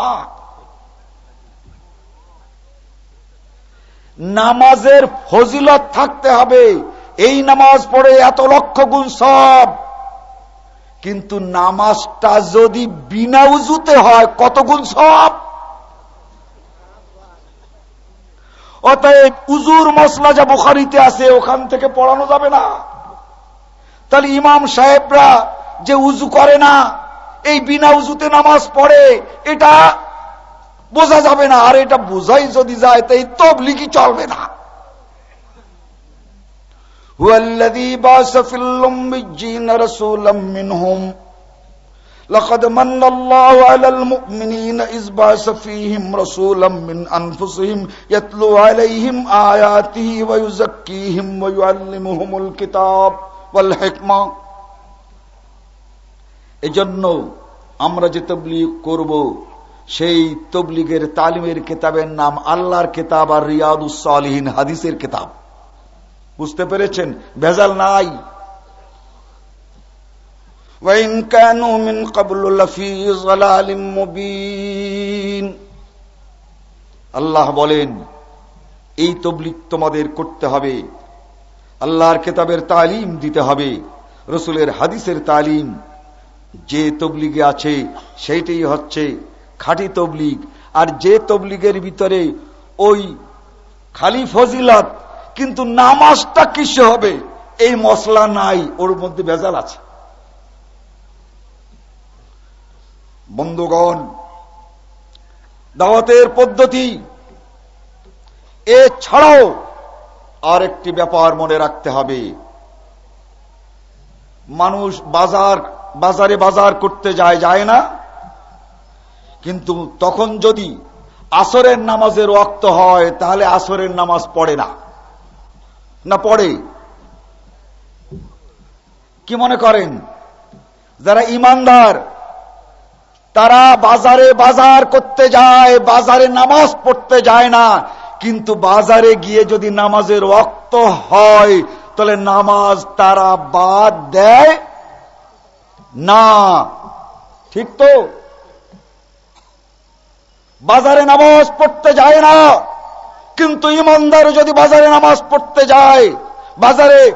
নামাজের ফজিলত থাকতে হবে, এই নামাজ পড়ে এত লক্ষ গুণ সব। কিন্তু নামাজটা যদি বিনা উজুতে হয়, কত গুণ সব? অতএব উজুর মশলা যা বুখারিতে আছে, ওখান থেকে পড়ানো যাবে না। তাহলে ইমাম সাহেবরা যে উজু করে না, এই বিনা উজুতে নামাজ পড়ে, এটা বোঝা যাবে না। আর এটা বোঝাই যদি যায়, তাই তব লিখি চলবে না। হুয়াল্লাযী বাসা ফিল উম্মিয়্যিনা রাসূলাম মিনহুম। لقد من الله على المؤمنين إذ بعث فيهم رسولا من أنفسهم يتلو عليهم آياته ويزكيهم ويعلمهم الكتاب والحكمة এজন্য আমরা যে তবলিগ করব সেই তবলিগের তালিমের কেতাবের নাম আল্লাহর কেতাব আর রিয়াদুসালিহীন হাদিসের কেতাব বুঝতে পেরেছেন ভেজাল নাই আল্লাহ বলেন, এই তবলিক তোমাদের করতে হবে। আল্লাহর কেতাবের তালিম দিতে হবে, রসুলের হাদিসের তালিম। যে তবলিগে আছে, সেইটাই হচ্ছে খাঁটি তবলিগ। আর যে তবলিগের ভিতরে ওই খালি ফজিলত, কিন্তু নামাজটা কিসে হবে? এই মশলা নাই, ওর মধ্যে ভেজাল আছে। বন্ধুগণ, দাওয়াতের পদ্ধতি, এছাড়াও আর একটি ব্যাপার মনে রাখতে হবে। মানুষ বাজার, বাজারে বাজার করতে যায় যায় না। কিন্তু তখন যদি আসরের নামাজের রক্ত হয়, তাহলে আসরের নামাজ পড়ে না। না পড়ে। কি মনে করেন? যারা ইমানদার তারা বাজারে বাজার করতে যায়, বাজারে নামাজ পড়তে যায় না। কিন্তু বাজারে গিয়ে যদি নামাজের রক্ত হয়, তাহলে নামাজ তারা বাদ দেয় না। ঠিক তো? বাজারে নামাজ পড়তে যায় না। কিন্তু ইমানদার যদি বাজারে নামাজ পড়তে যায়, বাজারে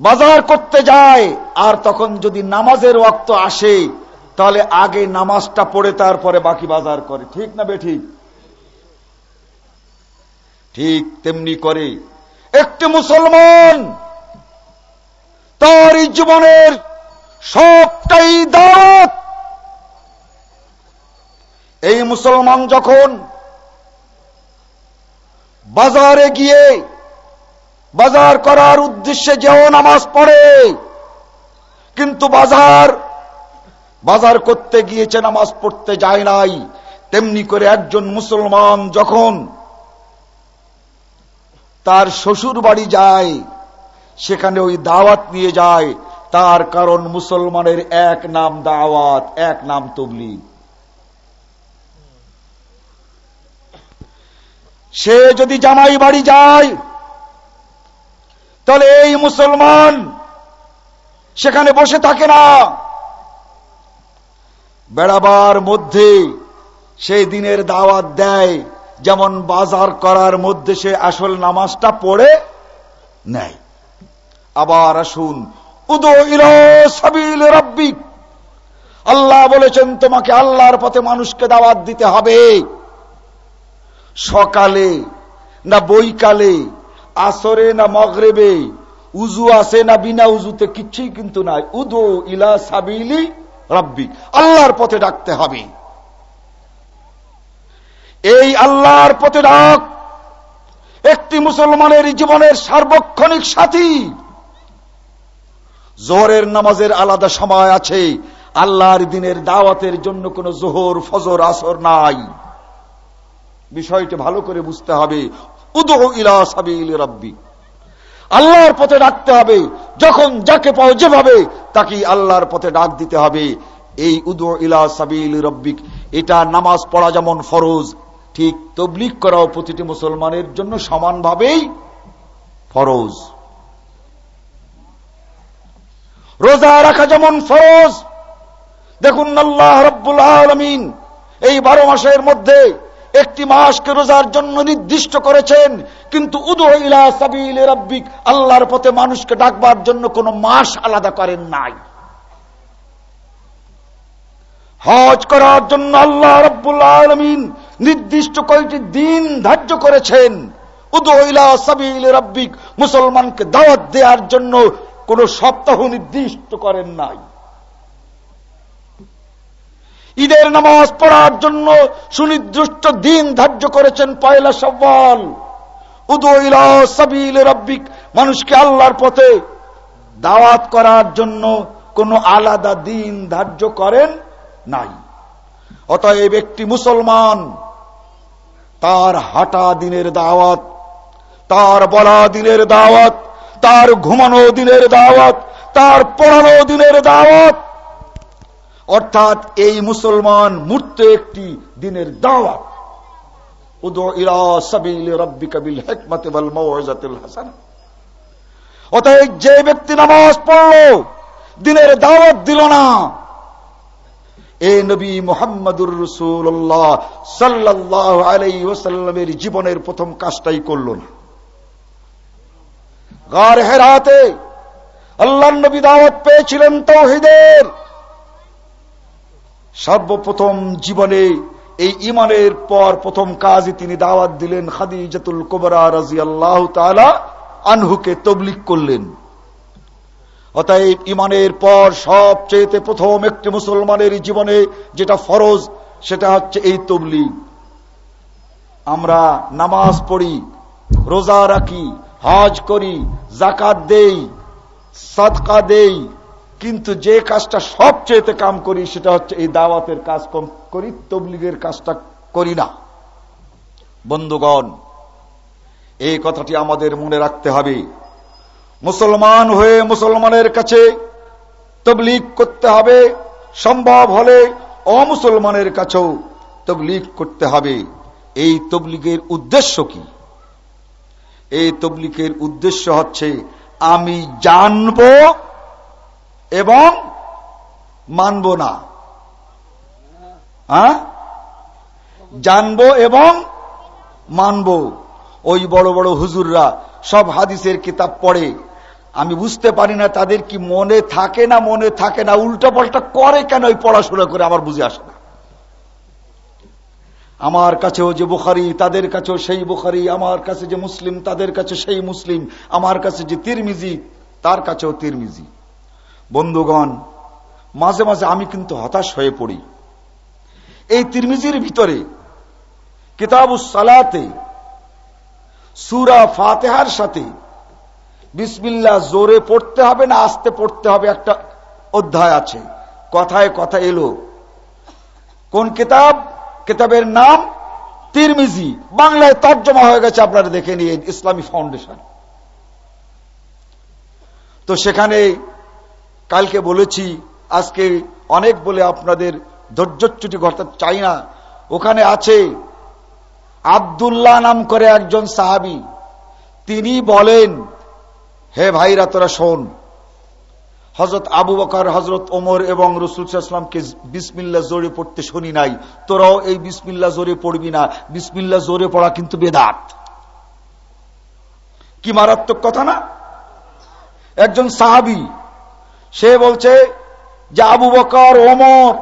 বাজার করতে যায়, আর তখন যদি নামাজের রক্ত আসে তাহলে আগে নামাজটা পড়ে তারপরে বাকি বাজার করে। ঠিক না বে ঠিক ঠিক তেমনি করে। একটি মুসলমান তার জীবনের সবটাই দাঁত এই মুসলমান যখন বাজারে গিয়ে বাজার করার উদ্দেশ্যে যেও নামাজ পড়ে, কিন্তু বাজার বাজার করতে গিয়েছে, নামাজ পড়তে যায় নাই। তেমনি করে একজন মুসলমান যখন তার শ্বশুর বাড়ি যায়, সেখানে ওই দাওয়াত নিয়ে যায়, তার কারণ মুসলমানের এক নাম দাওয়াত, এক নাম তবলি সে যদি জামাই বাড়ি যায়, তাহলে এই মুসলমান সেখানে বসে থাকে না। বেড়াবার মধ্যে সেই দিনের দাওয়াত দেয়, যেমন বাজার করার মধ্যে সে আসল নামাজটা পড়ে নেয়। আবার আসুন আল্লাহ বলেছেন, তোমাকে আল্লাহর পথে মানুষকে দাওয়াত দিতে হবে। সকালে না বইকালে আসরে না মগরেবে, উজু আছে না বিনা উজুতে কিচ্ছুই কিন্তু নাই। উদো ইলা সাবিলি রব্বিক আল্লাহর পথে ডাকতে হবে। এই আল্লাহর পথে ডাক, একটি মুসলমানের জীবনের সার্বক্ষণিক সাথী। জোহরের নামাজের আলাদা সময় আছে, আল্লাহর দিনের দাওয়াতের জন্য কোন জোহর, ফজর, আসর নাই। বিষয়টি ভালো করে বুঝতে হবে। উদহ ইলা সাবিল রব্বি। আল্লাহর পথে ডাকতে হবে। যখন যাকে পাও যেভাবে তাকে আল্লাহর পথে ডাক দিতে হবে। এই উদহ ইলা সাবিল রব্বিক, এটা নামাজ পড়া যেমন ফরজ, ঠিক তবলিক করাও প্রতিটি মুসলমানের জন্য সমানভাবেই ফরজ। রোজা রাখা যেমন ফরজ, দেখুন আল্লাহ রব্বুল আলমিন, এই বারো মাসের মধ্যে একটি মাসকে রোজার জন্য নির্দিষ্ট করেছেন, কিন্তু আল্লাহর পথে মানুষকে ডাকবার জন্য কোন মাস আলাদা করেন নাই। হজ করার জন্য আল্লাহ রব্বুল আলমিন নির্দিষ্ট কয়েকটি দিন ধার্য করেছেন। মুসলমানকে দাওয়াত দেওয়ার জন্য কোন সপ্তাহ নির্দিষ্ট করেন নাই। ঈদের নামাজ পড়ার জন্য সুনির্দিষ্ট দিন ধার্য করেছেন পয়লা সব্বাল রব্বিক। মানুষকে আল্লাহর পথে দাওয়াত করার জন্য কোন আলাদা দিন ধার্য করেন নাই। অতএব একটি মুসলমান। তার হাঁটা দিনের দাওয়াত, তার বলা দিনের দাওয়াত, তার ঘুমানো দিনের দাওয়াত, তার পড়ানো দিনের দাওয়াত অর্থাৎ এই মুসলমান মূর্ত একটি দিনের দাওয়াত। অতএব যে ব্যক্তি নামাজ পড়ল, দিনের দাওয়াত দিল না। এ নবী মোহাম্মদুর রসুল্লাহ সাল্লাহ আলাই ওসাল্লামের জীবনের প্রথম কাজটাই করল না। গার হেরাতে আল্লাহ নবী দাওয়াত পেয়েছিলেন তৌহিদের সর্বপ্রথম জীবনে এই ইমানের পর প্রথম কাজই তিনি দাওয়াত দিলেন খাদিজাতুল কোবরা রাজি আল্লাহ আনহুকে তবলিক করলেন। অতএব ইমানের পর সবচেয়ে প্রথম একটি মুসলমানের জীবনে যেটা ফরজ, সেটা হচ্ছে এই তবলিগ। আমরা নামাজ পড়ি, রোজা রাখি, হজ করি জাকাত দেই, সাদকা দেই কিন্তু যে কাজটা সবচেয়ে কাম করি, সেটা হচ্ছে এই দাওয়াতের কাজ কম করি, তবলিগের কাজটা করি না। বন্ধুগণ, এই কথাটি আমাদের মনে রাখতে হবে। মুসলমান হয়ে মুসলমানের কাছে তবলিগ করতে হবে, সম্ভব হলে অমুসলমানের কাছেও তবলিগ করতে হবে। এই তবলিগের উদ্দেশ্য কি? এই তবলিকের উদ্দেশ্য হচ্ছে, আমি জানব এবং মানব না। হ্যাঁ? জানব এবং মানব। ওই বড় বড় হুজুররা সব হাদিসের কিতাব পড়ে। আমি বুঝতে পারি না তাদের কি মনে থাকে না, মনে থাকে না উল্টা পাল্টা করে কেন ওই পড়াশোনা করে আমার বুঝে আসে না? আমার কাছেও যে বুখারি, তাদের কাছেও সেই বুখারি, আমার কাছে যে মুসলিম, তাদের কাছে সেই মুসলিম, আমার কাছে যে তিরমিজি, তার কাছেও তিরমিজি। বন্ধুগণ, মাঝে মাঝে আমি কিন্তু হতাশ হয়ে পড়ি। এই তিরমিজির ভিতরে কিতাবুস সালাতে, সুরা ফাতেহার সাথে বিসমিল্লা জোরে পড়তে হবে না, আস্তে পড়তে হবে একটা অধ্যায় আছে। কথায় কথা এলো। কোন কিতাব? কিতাবের নাম তিরমিজি। বাংলায় তর্জমা হয়ে গেছে, আপনারা দেখে নিয়ে ইসলামী ফাউন্ডেশন। তো সেখানে কালকে বলেছি, আজকে অনেক বলে আপনাদের ধৈর্যচ্যুতি করতে চাই না। ওখানে আছে, আবদুল্লাহ নাম করে একজন সাহাবি। তিনি বলেন, হে ভাইরা, তোরা শোন। হজরত আবু বকর হজরত ওমর এবং রসুলামকে বিসমিল্লা জোরে পড়তে শুনি নাই। তোরাও এই বিসমিল্লা জোরে পড়বি না। বিসমিল্লা জোরে পড়া কিন্তু বেদাত। কি মারাত্মক কথা না? একজন সাহাবি সে বলছে যে আবু বকর, ওমর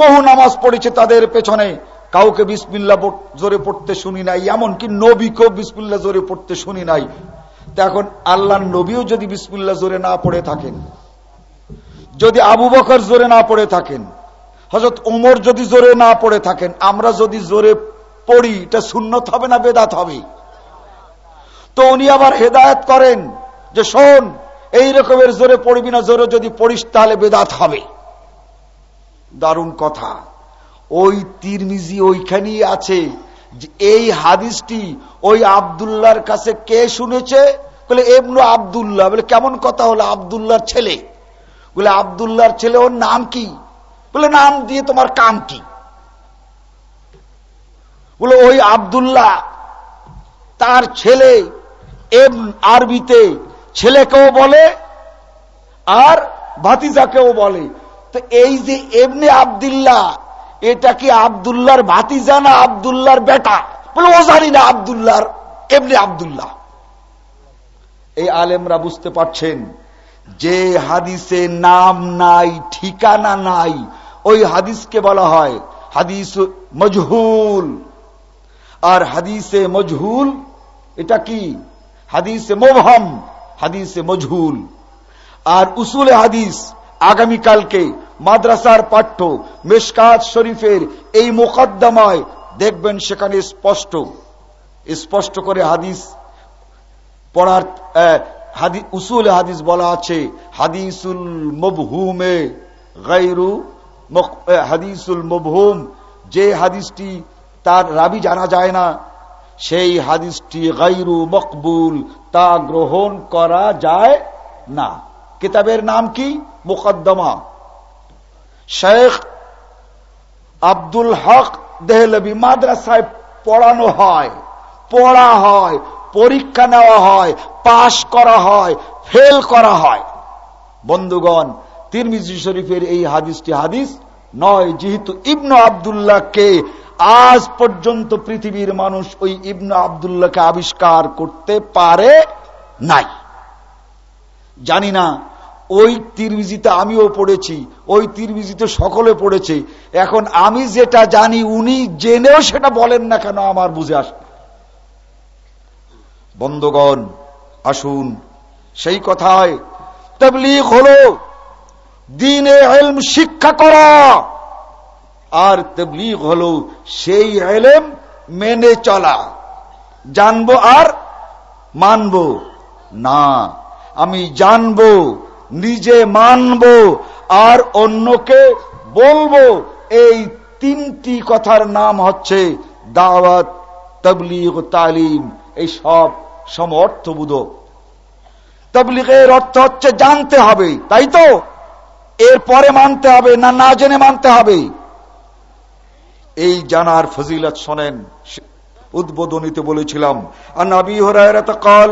বহু নামাজ পড়েছে তাদের পেছনে। কাউকে বিসমিল্লা জোরে পড়তে শুনি নাই, এমনকি নবীকেও বিসমিল্লা জোরে পড়তে শুনি নাই। এখন আল্লাহ নবীও যদি বিসমিল্লা জোরে না পড়ে থাকেন, যদি আবু বকর জোরে না পড়ে থাকেন হজরত ওমর যদি জোরে না পড়ে থাকেন, আমরা যদি জোরে পড়ি, এটা শূন্যত হবে না বেদাত হবে? তো উনি আবার হেদায়ত করেন যে শোন এই রকমের জোরে পড়বি না, জোরে যদি পড়িস তাহলে বেদাত হবে। দারুণ কথা। ওই তিরমিজি ওইখানেই আছে এই হাদিসটি ওই আবদুল্লাহর কাছে কে শুনেছে? বলে, এমন আবদুল্লাহ। বলে, কেমন কথা হলো আবদুল্লাহর ছেলে? বলে, আবদুল্লাহর ছেলে, ওর নাম কি? বলে, নাম দিয়ে তোমার কাম কি? বলে, ওই আবদুল্লাহ, তার ছেলে এম আরবিতে ছেলেকেও বলে, আর ভাতিজাকেও বলে। তো এই যে এমনি আবদুল্লাহ, এটা কি আবদুল্লাহর ভাতিজা না আবদুল্লাহর বেটা? বলে, ও জানি না আবদুল্লাহর এমনি আবদুল্লাহ। এই আলেমরা বুঝতে পারছেন, যে হাদিসে নাম নাই, ঠিকানা নাই, ওই হাদিসকে বলা হয় হাদিস মজহুল। আর হাদিসে মজহুল, এটা কি? হাদিসে মোহম হাদিসে মজহুল। আর উসুলে হাদিস আগামীকালকে মাদ্রাসার পাঠ্য মেশকাত শরীফের এই মোকদ্দমায় দেখবেন সেখানে স্পষ্ট। স্পষ্ট করে হাদিস পড়ার উসুল হাদিস বলা আছে, হাদিসুল মবহুমে গাইরু হাদিসুল মবহুম। যে হাদিসটি তার রাবি জানা যায় না সেই হাদিসটি গাইরু মকবুল তা গ্রহণ করা যায় না। কিতাবের নাম কি? মুকদ্দমা। শেখ আব্দুল হক দেহলবি মাদ্রাসায় পড়ানো হয়, পড়া হয়, পরীক্ষা নেওয়া হয়, পাশ করা হয়, ফেল করা হয়। বন্ধুগণ, তিরমিজি শরীফের এই হাদিসটি হাদিস নয়, যেহেতু ইবনু আবদুল্লাহকে আজ পর্যন্ত পৃথিবীর মানুষ ওই ইবনু আবদুল্লাহকে আবিষ্কার করতে পারে নাই। জানি না, ওই তিরমিজিতে আমিও পড়েছি, ওই তিরমিজিতে সকলে পড়েছে। এখন আমি যেটা জানি, উনি জেনেও সেটা বলেন না কেন আমার বুঝে আস বন্ধগণ, আসুন, সেই কথায় তবলিগ হলো, দিনে শিক্ষা করা। আর তবলিগ হলো সেই এলেম মেনে চলা। জানব আর মানব না। আমি জানব, নিজে মানব, আর অন্যকে বলব। এই তিনটি কথার নাম হচ্ছে দাওয়াত, তবলিগ, তালিম, এই সব সম অর্থবোধ তবলিগের অর্থ হচ্ছে জানতে হবে, তাই তো? এরপরে মানতে হবে না না জেনে মানতে হবে? এই জানার ফজিলত শোনেন উদ্বোধনীতে বলেছিলাম আর নবী হরায়রা কাল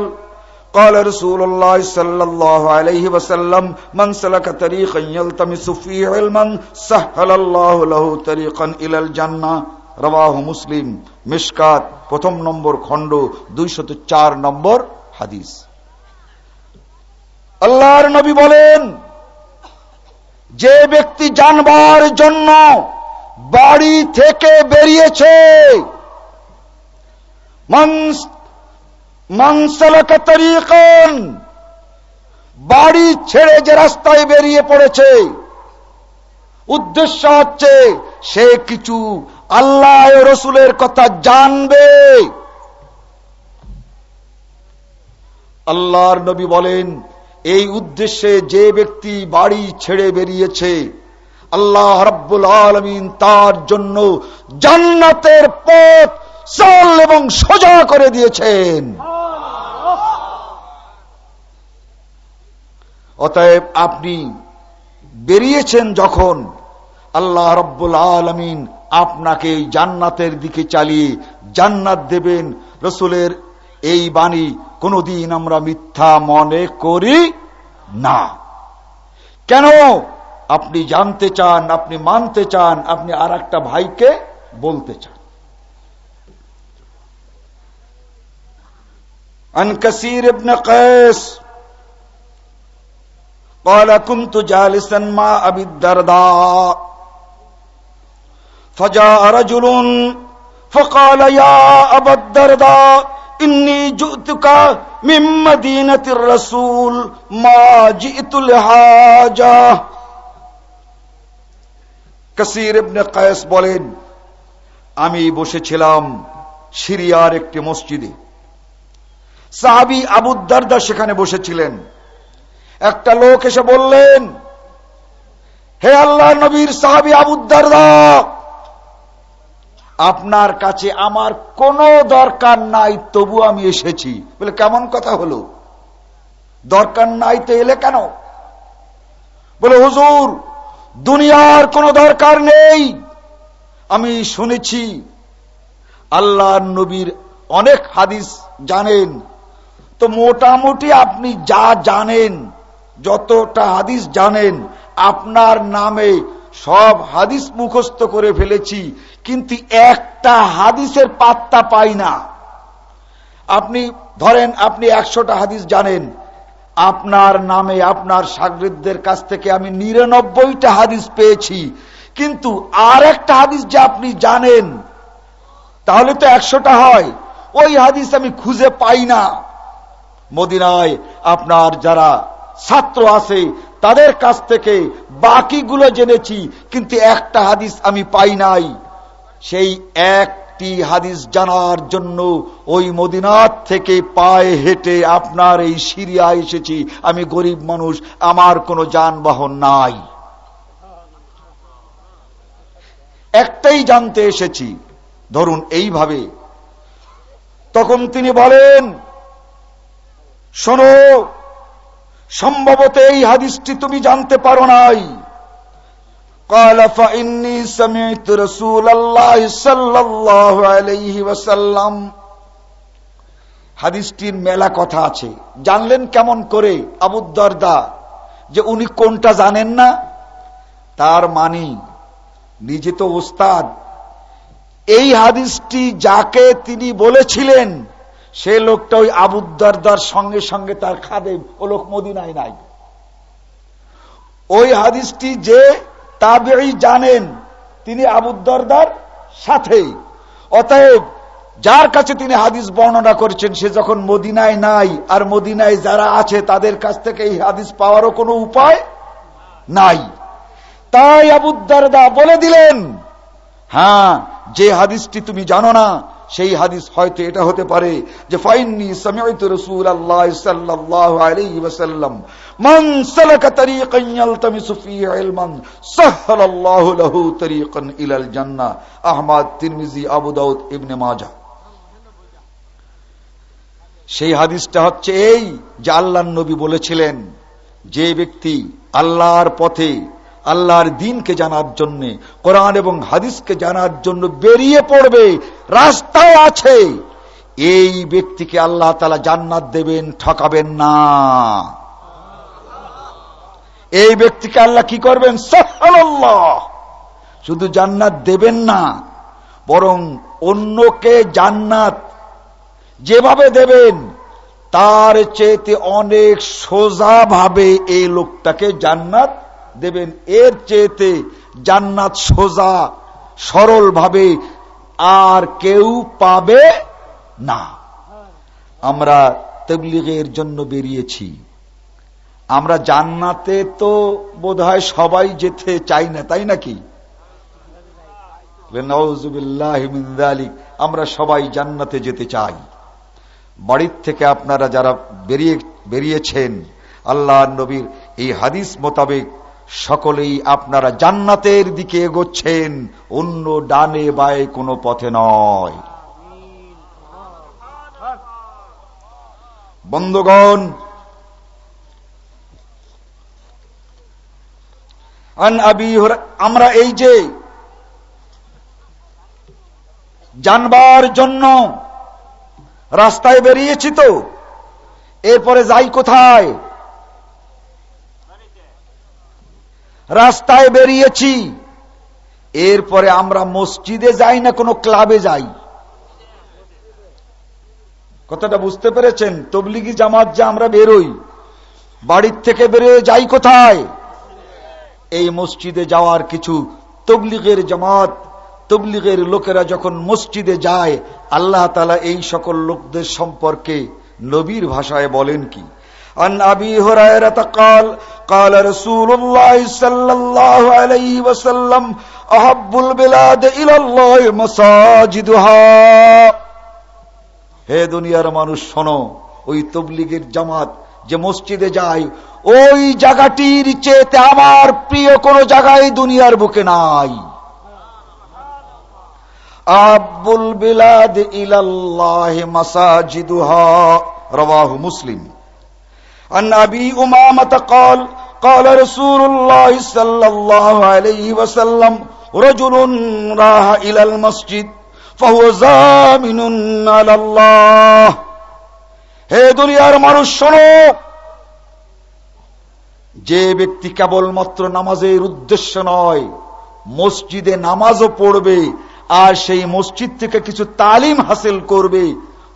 قال رسول الله صلى الله عليه وسلم من سلك طريقا يلتمس فيه علما سهل الله له طريقا الى الجنه রবাহ মুসলিম মিশকাত প্রথম নম্বর খণ্ড দুইশত চার নম্বর হাদিস আল্লাহর নবী বলেন যে ব্যক্তি জানবার জন্য বাড়ি থেকে বেরিয়েছে। বাড়ি ছেড়ে যে রাস্তায় বেরিয়ে পড়েছে। উদ্দেশ্য হচ্ছে, সে কিছু আল্লাহ রসুলের কথা জানবে। আল্লাহর নবী বলেন, এই উদ্দেশ্যে যে ব্যক্তি বাড়ি ছেড়ে বেরিয়েছে আল্লাহ রব্বুল আলমিন তার জন্য জান্নাতের পথ চল এবং সোজা করে দিয়েছেন। অতএব আপনি বেরিয়েছেন যখন আল্লাহ রব্বুল আলমিন আপনাকে জান্নাতের দিকে চালিয়ে জান্নাত দেবেন। রসুলের এই বাণী কোনদিন আমরা মিথ্যা মনে করি না। কেন? আপনি জানতে চান আপনি মানতে চান আপনি আর একটা ভাইকে বলতে চান عن كثير ابن قيس قال كنت جالسا مع أبي الدرداء فجاء رجل فقال يا أبا الدرداء إني جئتك من مدينة الرسول ما جئت لحاجة কাসির ইবনে কায়েস বলেন, আমি বসেছিলাম সিরিয়ার একটি মসজিদে। সাহাবি আবুদ্দারদা সেখানে বসেছিলেন। একটা লোক এসে বললেন, হে আল্লাহ নবীর সাহাবি আবুদ্দারদা আপনার কাছে আমার কোনো দরকার নাই, তবু আমি এসেছি। বলে, কেমন কথা হলো? দরকার নাই তো এলে কেন? বলে, হুজুর দুনিয়ার কোনো দরকার নেই। আমি শুনেছি আল্লাহ নবীর অনেক হাদিস জানেন। তো মোটামুটি আপনি যা জানেন, যতটা হাদিস জানেন, আপনার নামে সব হাদিস মুখস্থ করে ফেলেছি, কিন্তু একটা হাদিসের পাত্তা পাই না। আপনি, ধরেন আপনি একশোটা হাদিস জানেন আপনার নামে আপনার সাগরিদদের কাছ থেকে আমি নিরানব্বইটা হাদিস পেয়েছি। কিন্তু আর একটা হাদিস যে আপনি জানেন, তাহলে তো একশোটা হয়। ওই হাদিস আমি খুঁজে পাই না। মদিনায় আপনার যারা ছাত্র আছে, তাদের কাছ থেকে বাকিগুলো জেনেছি, কিন্তু একটা হাদিস আমি পাই নাই। সেই একটি হাদিস জানার জন্য ওই মদিনার থেকে পায়ে হেঁটে আপনার এই সিরিয়া এসেছি, আমি গরিব মানুষ, আমার কোনো যানবাহন নাই। একটাই জানতে এসেছি, ধরুন এইভাবে। তখন তিনি বলেন, শোনো, সম্ভবত এই হাদিসটি তুমি জানতে পারো নাই। قال فإني سمعت رسول الله صلى الله عليه وسلم হাদিসটির মেলা কথা আছে জানলেন কেমন করে আবুদ্দরদা যে উনি কোনটা জানেন না তার মানি নিজে তো ওস্তাদ এই হাদিসটি যাকে তিনি বলেছিলেন সে লোকটা ওই আবুদ্দারদার সঙ্গে সঙ্গে তার খাদে ও লোক মদিনায় নাই ওই হাদিসটি যে তাবেই জানেন, তিনি আবুদ্দারদার সাথে অতএব, যার কাছে তিনি হাদিস বর্ণনা করেছেন, সে যখন মদিনায় নাই, আর মদিনায় যারা আছে, তাদের কাছ থেকে এই হাদিস পাওয়ারও কোনো উপায় নাই। তাই আবুদ্দারদা বলে দিলেন হ্যাঁ যে হাদিসটি তুমি জানো না সেই হাদিস হয়তো এটা হতে পারে যে, ফাইননি সামিআতু রাসূলুল্লাহ সাল্লাল্লাহু আলাইহি ওয়াসাল্লাম, মান সালাকা তারিকান ইয়ালতামিসু ফীহি ইলমান, সাহহালাল্লাহু লাহু তারিকান ইলাল জান্নাহ। আহমদ, তিরমিজি, আবু দাউদ, ইবনে মাজাহ। সেই হাদিসটা হচ্ছে এই যে আল্লাহর নবী বলেছিলেন যে ব্যক্তি আল্লাহর পথে আল্লাহর দিনকে জানার জন্য কোরআন এবং হাদিসকে জানার জন্য বেরিয়ে পড়বে রাস্তাও আছে। এই ব্যক্তিকে আল্লাহ তালা জান্নাত দেবেন, ঠকাবেন না। এই ব্যক্তিকে আল্লাহ কি করবেন? শুধু জান্নাত দেবেন না, বরং অন্যকে জান্নাত যেভাবে দেবেন, তার চেয়েতে অনেক সোজা ভাবে এই লোকটাকে জান্নাত দেবেন। এর চেয়েতে জান্নাত সোজা সরল ভাবে আর কেউ পাবে না। আমরা তবলিগের জন্য বেরিয়েছি। আমরা জান্নাতে তো বোধ সবাই যেতে চাই না, তাই নাকি? আমরা সবাই জান্নাতে যেতে চাই। বাড়ির থেকে আপনারা যারা বেরিয়ে, বেরিয়েছেন আল্লাহ নবীর এই হাদিস মোতাবেক সকলেই আপনারা জান্নাতের দিকে এগোচ্ছেন, অন্য ডানে বায়ে কোনো পথে নয়। বন্ধুগণ আমরা এই যে জানবার জন্য রাস্তায় বেরিয়েছি তো, এরপরে যাই কোথায়? রাস্তায় বেরিয়েছি। এরপরে আমরা মসজিদে যাই না, কোনো ক্লাবে যাই। কথাটা বুঝতে পেরেছেন? তবলিগি জামাত যে আমরা বেরোই, বাড়ির থেকে বেরোয় যাই কোথায়? এই মসজিদে যাওয়ার কিছু তবলিগের জামাত, তবলিগের লোকেরা যখন মসজিদে যায়, আল্লাহ তালা এই সকল লোকদের সম্পর্কে নবীর ভাষায় বলেন কি? عن أبي هريرة قال قال رسول الله صلى الله عليه وسلم أحب البلاد إلى الله مساجدها হে দুনিয়ার মানুষ শোনো ওই তবলিগের জামাত যে মসজিদে যায় ওই জায়গাটির চেতে আমার প্রিয় কোন জায়গায় দুনিয়ার বুকে নাই আব্বুল বিলাদ ইলাল্লাহ মাসাজিদুহা রওয়াহু মুসলিম عن ابي امامه قال قال رسول الله صلى الله عليه وسلم رجل راح الى المسجد فهو زامن على الله হে দুনিয়ার মানুষ শোনো যে ব্যক্তি কেবলমাত্র নামাজের উদ্দেশ্য নয় মসজিদে নামাজও পড়বে আর সেই মসজিদ থেকে কিছু তালিম হাসিল করবে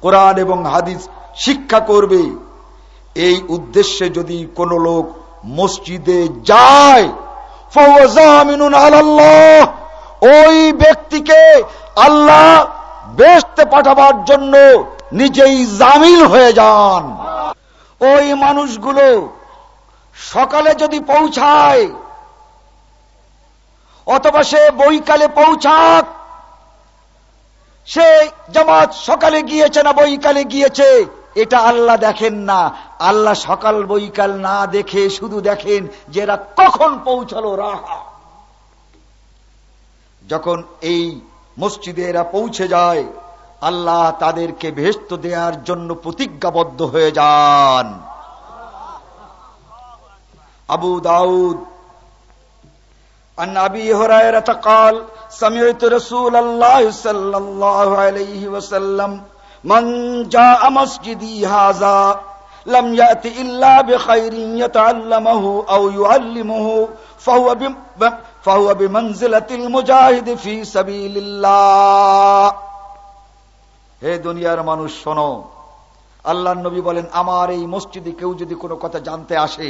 কোরআন এবং হাদিস শিক্ষা করবে এই উদ্দেশ্যে যদি কোন লোক মসজিদে যায় ওই ব্যক্তিকে আল্লাহ বেসতে পাঠাবার জন্য নিজেই জামিল হয়ে যান। ওই মানুষগুলো সকালে যদি পৌঁছায়, অথবা সে বইকালে পৌঁছাক, সে জামাত সকালে গিয়েছে না বইকালে গিয়েছে এটা আল্লাহ দেখেন না আল্লাহ সকাল বৈকাল না দেখে শুধু দেখেন যে এরা কখন পৌঁছালো রাহা যখন এই মসজিদে এরা পৌঁছে যায় আল্লাহ তাদেরকে ভেস্ত দেওয়ার জন্য প্রতিজ্ঞাবদ্ধ হয়ে যান আবু দাউদ عن أبي هريرة قال سمعت رسول الله صلى الله عليه وسلم من جاء مسجدي هذا لم يأت إلا بخير يتعلمه أو يعلمه فهو, فهو بمنزلة المجاهد في سبيل الله হে দুনিয়ার মানুষ শোনো আল্লাহ নবী বলেন আমার এই মসজিদে কেউ যদি কোনো কথা জানতে আসে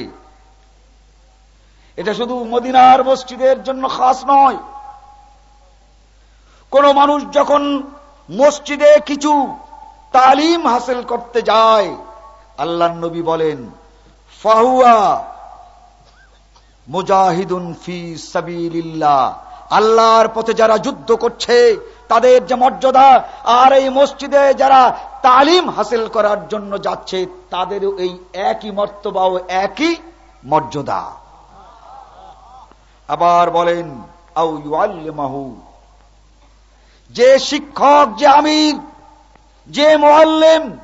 এটা শুধু মদিনার মসজিদের জন্য খাস নয় কোন মানুষ যখন মসজিদে কিছু তালিম হাসিল করতে যায়। আল্লাহ নবী বলেন, ফাহুয়া মুজাহিদুন ফি সাবিলিল্লাহ। আল্লাহর পথে যারা যুদ্ধ করছে, তাদের যে মর্যাদা, আর এই মসজিদে যারা তালিম হাসিল করার জন্য যাচ্ছে তাদের এই একই মর্তবা ও একই মর্যাদা। আবার বলেন যে শিক্ষক, যে আমির যে মোয়াল্লেম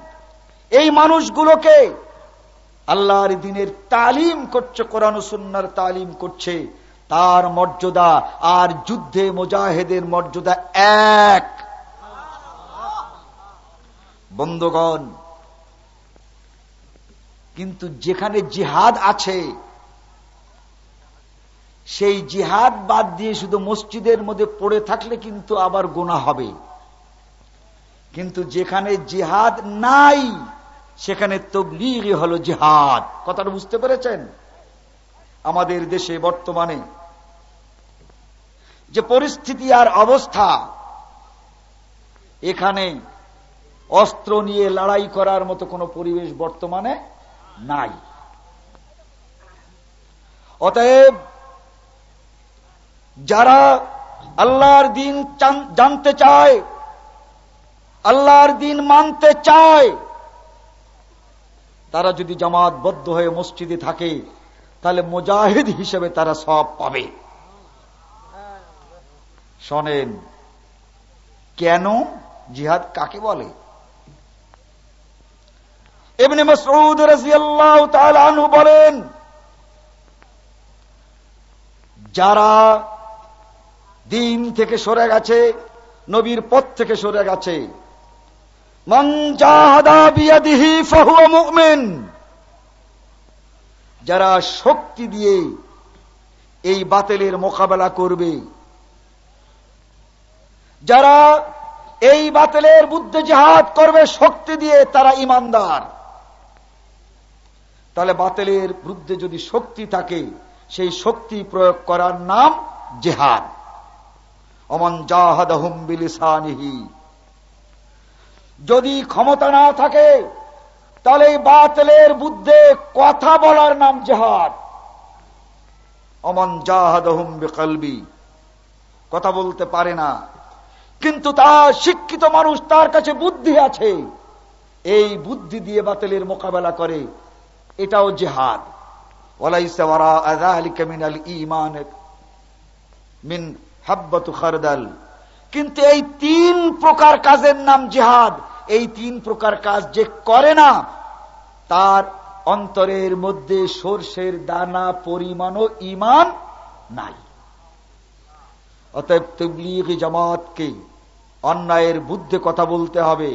এই মানুষগুলোকে আল্লাহর দিনের তালিম করছে, কোরআন সুন্নার তালিম করছে, তার মর্যাদা আর যুদ্ধে মুজাহেদের মর্যাদা এক। বন্ধগণ, কিন্তু যেখানে জিহাদ আছে, সেই জিহাদ বাদ দিয়ে শুধু মসজিদের মধ্যে পড়ে থাকলে কিন্তু আবার গোনা হবে। কিন্তু যেখানে জিহাদ নাই, সেখানে তবলিগ হলো জিহাদ। কথাটা বুঝতে পেরেছেন? আমাদের দেশে বর্তমানে যে পরিস্থিতি আর অবস্থা, এখানে অস্ত্র নিয়ে লড়াই করার মতো কোনো পরিবেশ বর্তমানে নাই। অতএব যারা আল্লাহর দিন জানতে চায় আল্লাহর দিন মানতে চায়। তারা যদি জামাতবদ্ধ হয়ে মসজিদে থাকে, তাহলে মুজাহিদ হিসেবে তারা সব পাবে। শোনেন, কেন জিহাদ কাকে বলে? এমনি মসউদ রাজিয়াল্লাহু তাআলা বলেন, যারা দিন থেকে সরে গেছে, নবীর পথ থেকে সরে গেছে যারা শক্তি দিয়ে এই বাতিলের মোকাবেলা করবে, যারা এই বাতিলের বুদ্ধে জেহাদ করবে, শক্তি দিয়ে তারা ইমানদার। তাহলে বাতিলের বিরুদ্ধে যদি শক্তি থাকে, সেই শক্তি প্রয়োগ করার নাম জেহাদ। অমন জাহাদ বিলিসানিহি। যদি ক্ষমতা না থাকে, তাহলে এই বাতিলের বুদ্ধে কথা বলার নাম জেহাদ। অমন জাহাদ বিকলবি। কথা বলতে পারে না। কিন্তু তার শিক্ষিত মানুষ তার কাছে বুদ্ধি আছে। এই বুদ্ধি দিয়ে বাতিলের মোকাবেলা করে। এটাও জেহাদ। ইমান মিন হাব্বাতু খারদাল। কিন্তু এই তিন প্রকার কাজের নাম জেহাদ। এই তিন প্রকার কাজ যে করে না, তার অন্তরের মধ্যে সর্ষের দানা, পরিমাণও ইমান নাই। অতএব তবলিগ জামাতকে অন্যায়ের বুদ্ধে কথা বলতে হবে,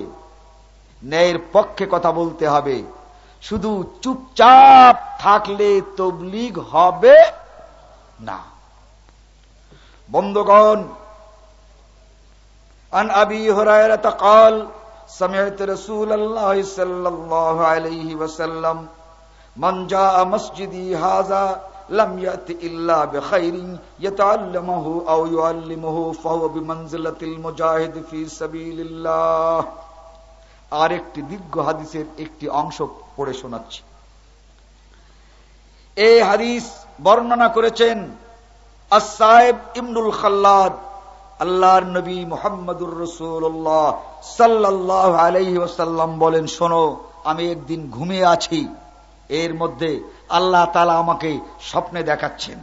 ন্যায়ের পক্ষে কথা বলতে হবে। শুধু চুপচাপ থাকলে তবলিগ হবে না। বন্ধগণ عن أبي هريرة قال سمعت رسول الله صلى الله عليه وسلم من جاء مسجدي هذا لم يأت إلا بخير يتعلمه أو يعلمه فهو بمنزلة المجاهد في سبيل الله আর একটি দীর্ঘ হাদিসের একটি অংশ পড়ে শোনাচ্ছি এই হাদিস বর্ণনা করেছেন আসাহেব ইমনুল খাল্লাদ আল্লাহর নবী মোহাম্মদুর রসুল্লাহ সাল্লাহ আলহি ওসাল্লাম বলেন, শোনো, আমি একদিন ঘুমিয়ে আছি। এর মধ্যে আল্লাহ তালা আমাকে স্বপ্নে দেখাচ্ছেন।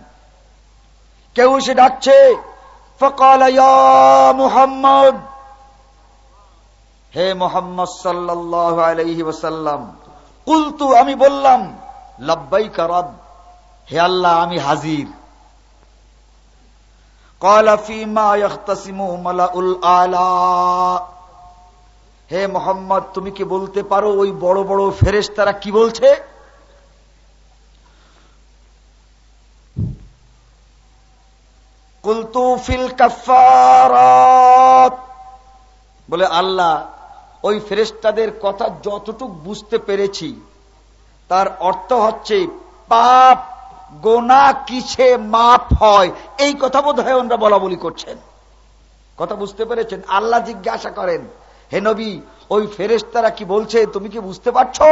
কেউ সে ডাকছে মুহাম্মদ! হে মোহাম্মদ সাল্লাহ আলহি ওসাল্লাম কুলতু, আমি বললাম লব্বাই করব হে আল্লাহ, আমি হাজির। হে মোহাম্মদ, তুমি কি বলতে পারো ওই বড় বড় ফেরেস তারা কি বলছে? কুলতুফিল বলে, আল্লাহ, ওই ফেরেস্তাদের কথা যতটুক বুঝতে পেরেছি, তার অর্থ হচ্ছে পাপ গোনা কিসে মাপ হয়? এই কথা বোধ হয় ওনারা বলা বলি করছেন। কথা বুঝতে পেরেছেন? আল্লাহ জিজ্ঞাসা করেন, হে নবী, ওই ফেরেস্তারা কি বলছে? তুমি কি বুঝতে পারছ?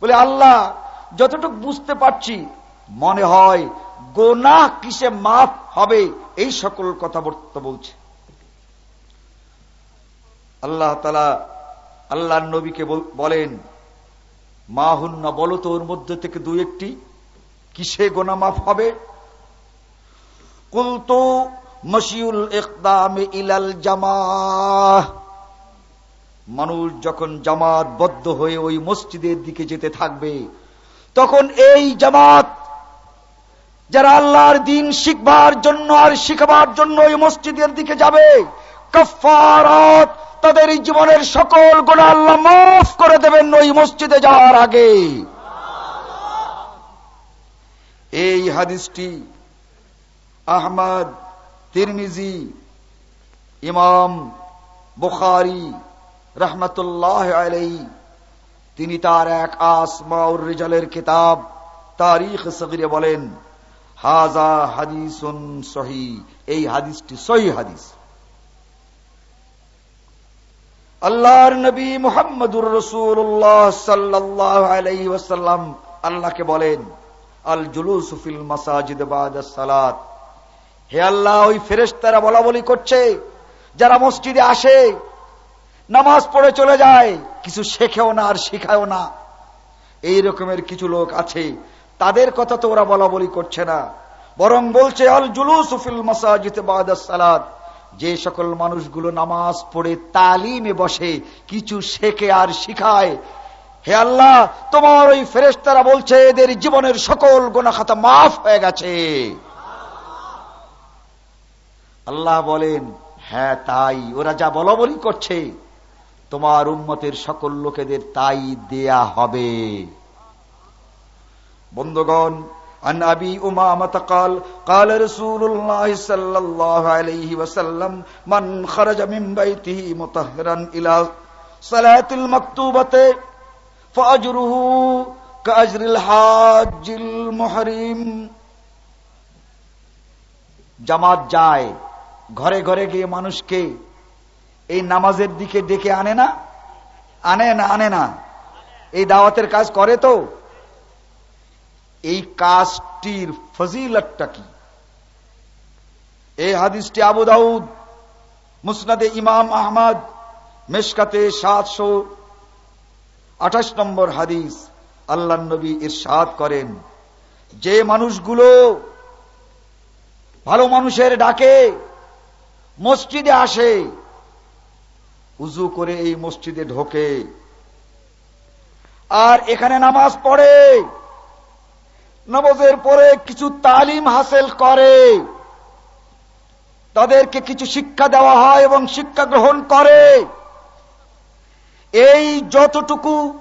বলে, আল্লাহ, যতটুক বুঝতে পারছি, মনে হয় গোনা কিসে মাপ হবে? এই সকল কথাবার্তা বলছে। আল্লাহ তালা আল্লাহ নবীকে বলেন, মা হুন্না বলো তো ওর মধ্যে থেকে দু একটি। কিসে গোনা মাফ হবে? কুলতু মশিউল ইকদামে ইলাল জামা মানুষ যখন জামাত বদ্ধ হয়ে ওই মসজিদের দিকে যেতে থাকবে, তখন এই জামাত যারা আল্লাহর দিন শিখবার জন্য আর শিখবার জন্য ওই মসজিদের দিকে যাবে কফারত তাদের জীবনের সকল গোনা আল্লাহ মাফ করে দেবেন ওই মসজিদে যাওয়ার আগে। এই হাদিসটি আহমদ, তিরমিজি, ইমাম বুখারি রহমতুল্লাহ আলাই তিনি তার এক আসমাউর রিজালের কিতাব তারিখ সগিরে বলেন হাজা হাদিসুন সহি এই হাদিসটি সহি হাদিস। আল্লাহর নবী মোহাম্মদুর রসুল্লাহ সাল্লাহ আলাই ওসাল্লাম আল্লাহকে বলেন আল জুলুসুফিল মাসাজিদ সালাত। হে আল্লাহ, ওই ফেরেস্তারা বলা বলি করছে, যারা মসজিদে আসে, নামাজ পড়ে চলে যায়, কিছু শেখেও না আর শিখায়ও না। এই রকমের কিছু লোক আছে, তাদের কথা তো ওরা বলা বলি করছে না। বরং বলছে, আল জুলুসুফিল মাসাজিদ সালাত। যে সকল মানুষগুলো নামাজ পড়ে, তালিমে বসে, কিছু শেখে আর শিখায় হে আল্লাহ তোমার ওই ফেরেস্তারা বলছে এদের জীবনের সকল গোনা খাতা মাফ হয়ে গেছে আল্লাহ বলেন হ্যাঁ তাই ওরা যা বলবরই করছে তোমার উন্মতের সকল লোকেদের তাই দেয়া হবে বন্ধুগণ عن أبي أمامة قال قال رسول الله صلى الله عليه وسلم من خرج من بيته مطهرا إلى صلاة المكتوبة فأجره كأجر الحاج المحرم জামাত যায় ঘরে ঘরে গিয়ে মানুষকে এই নামাজের দিকে ডেকে আনে না আনে না আনে না এই দাওয়াতের কাজ করে তো এই কাজটির ফজিলতটা কি এই হাদিসটি আবু দাউদ মুসনাদে ইমাম আহমদ মেশকাতে সাতশো আঠাশ নম্বর হাদিস আল্লাহ নবী ইরশাদ করেন, যে মানুষগুলো ভালো মানুষের ডাকে, মসজিদে আসে, উজু করে এই মসজিদে ঢোকে, আর এখানে নামাজ পড়ে, নামাজের পরে কিছু তালিম হাসিল করে, তাদেরকে কিছু শিক্ষা দেওয়া হয় এবং শিক্ষা গ্রহণ করে। এই যতটুকু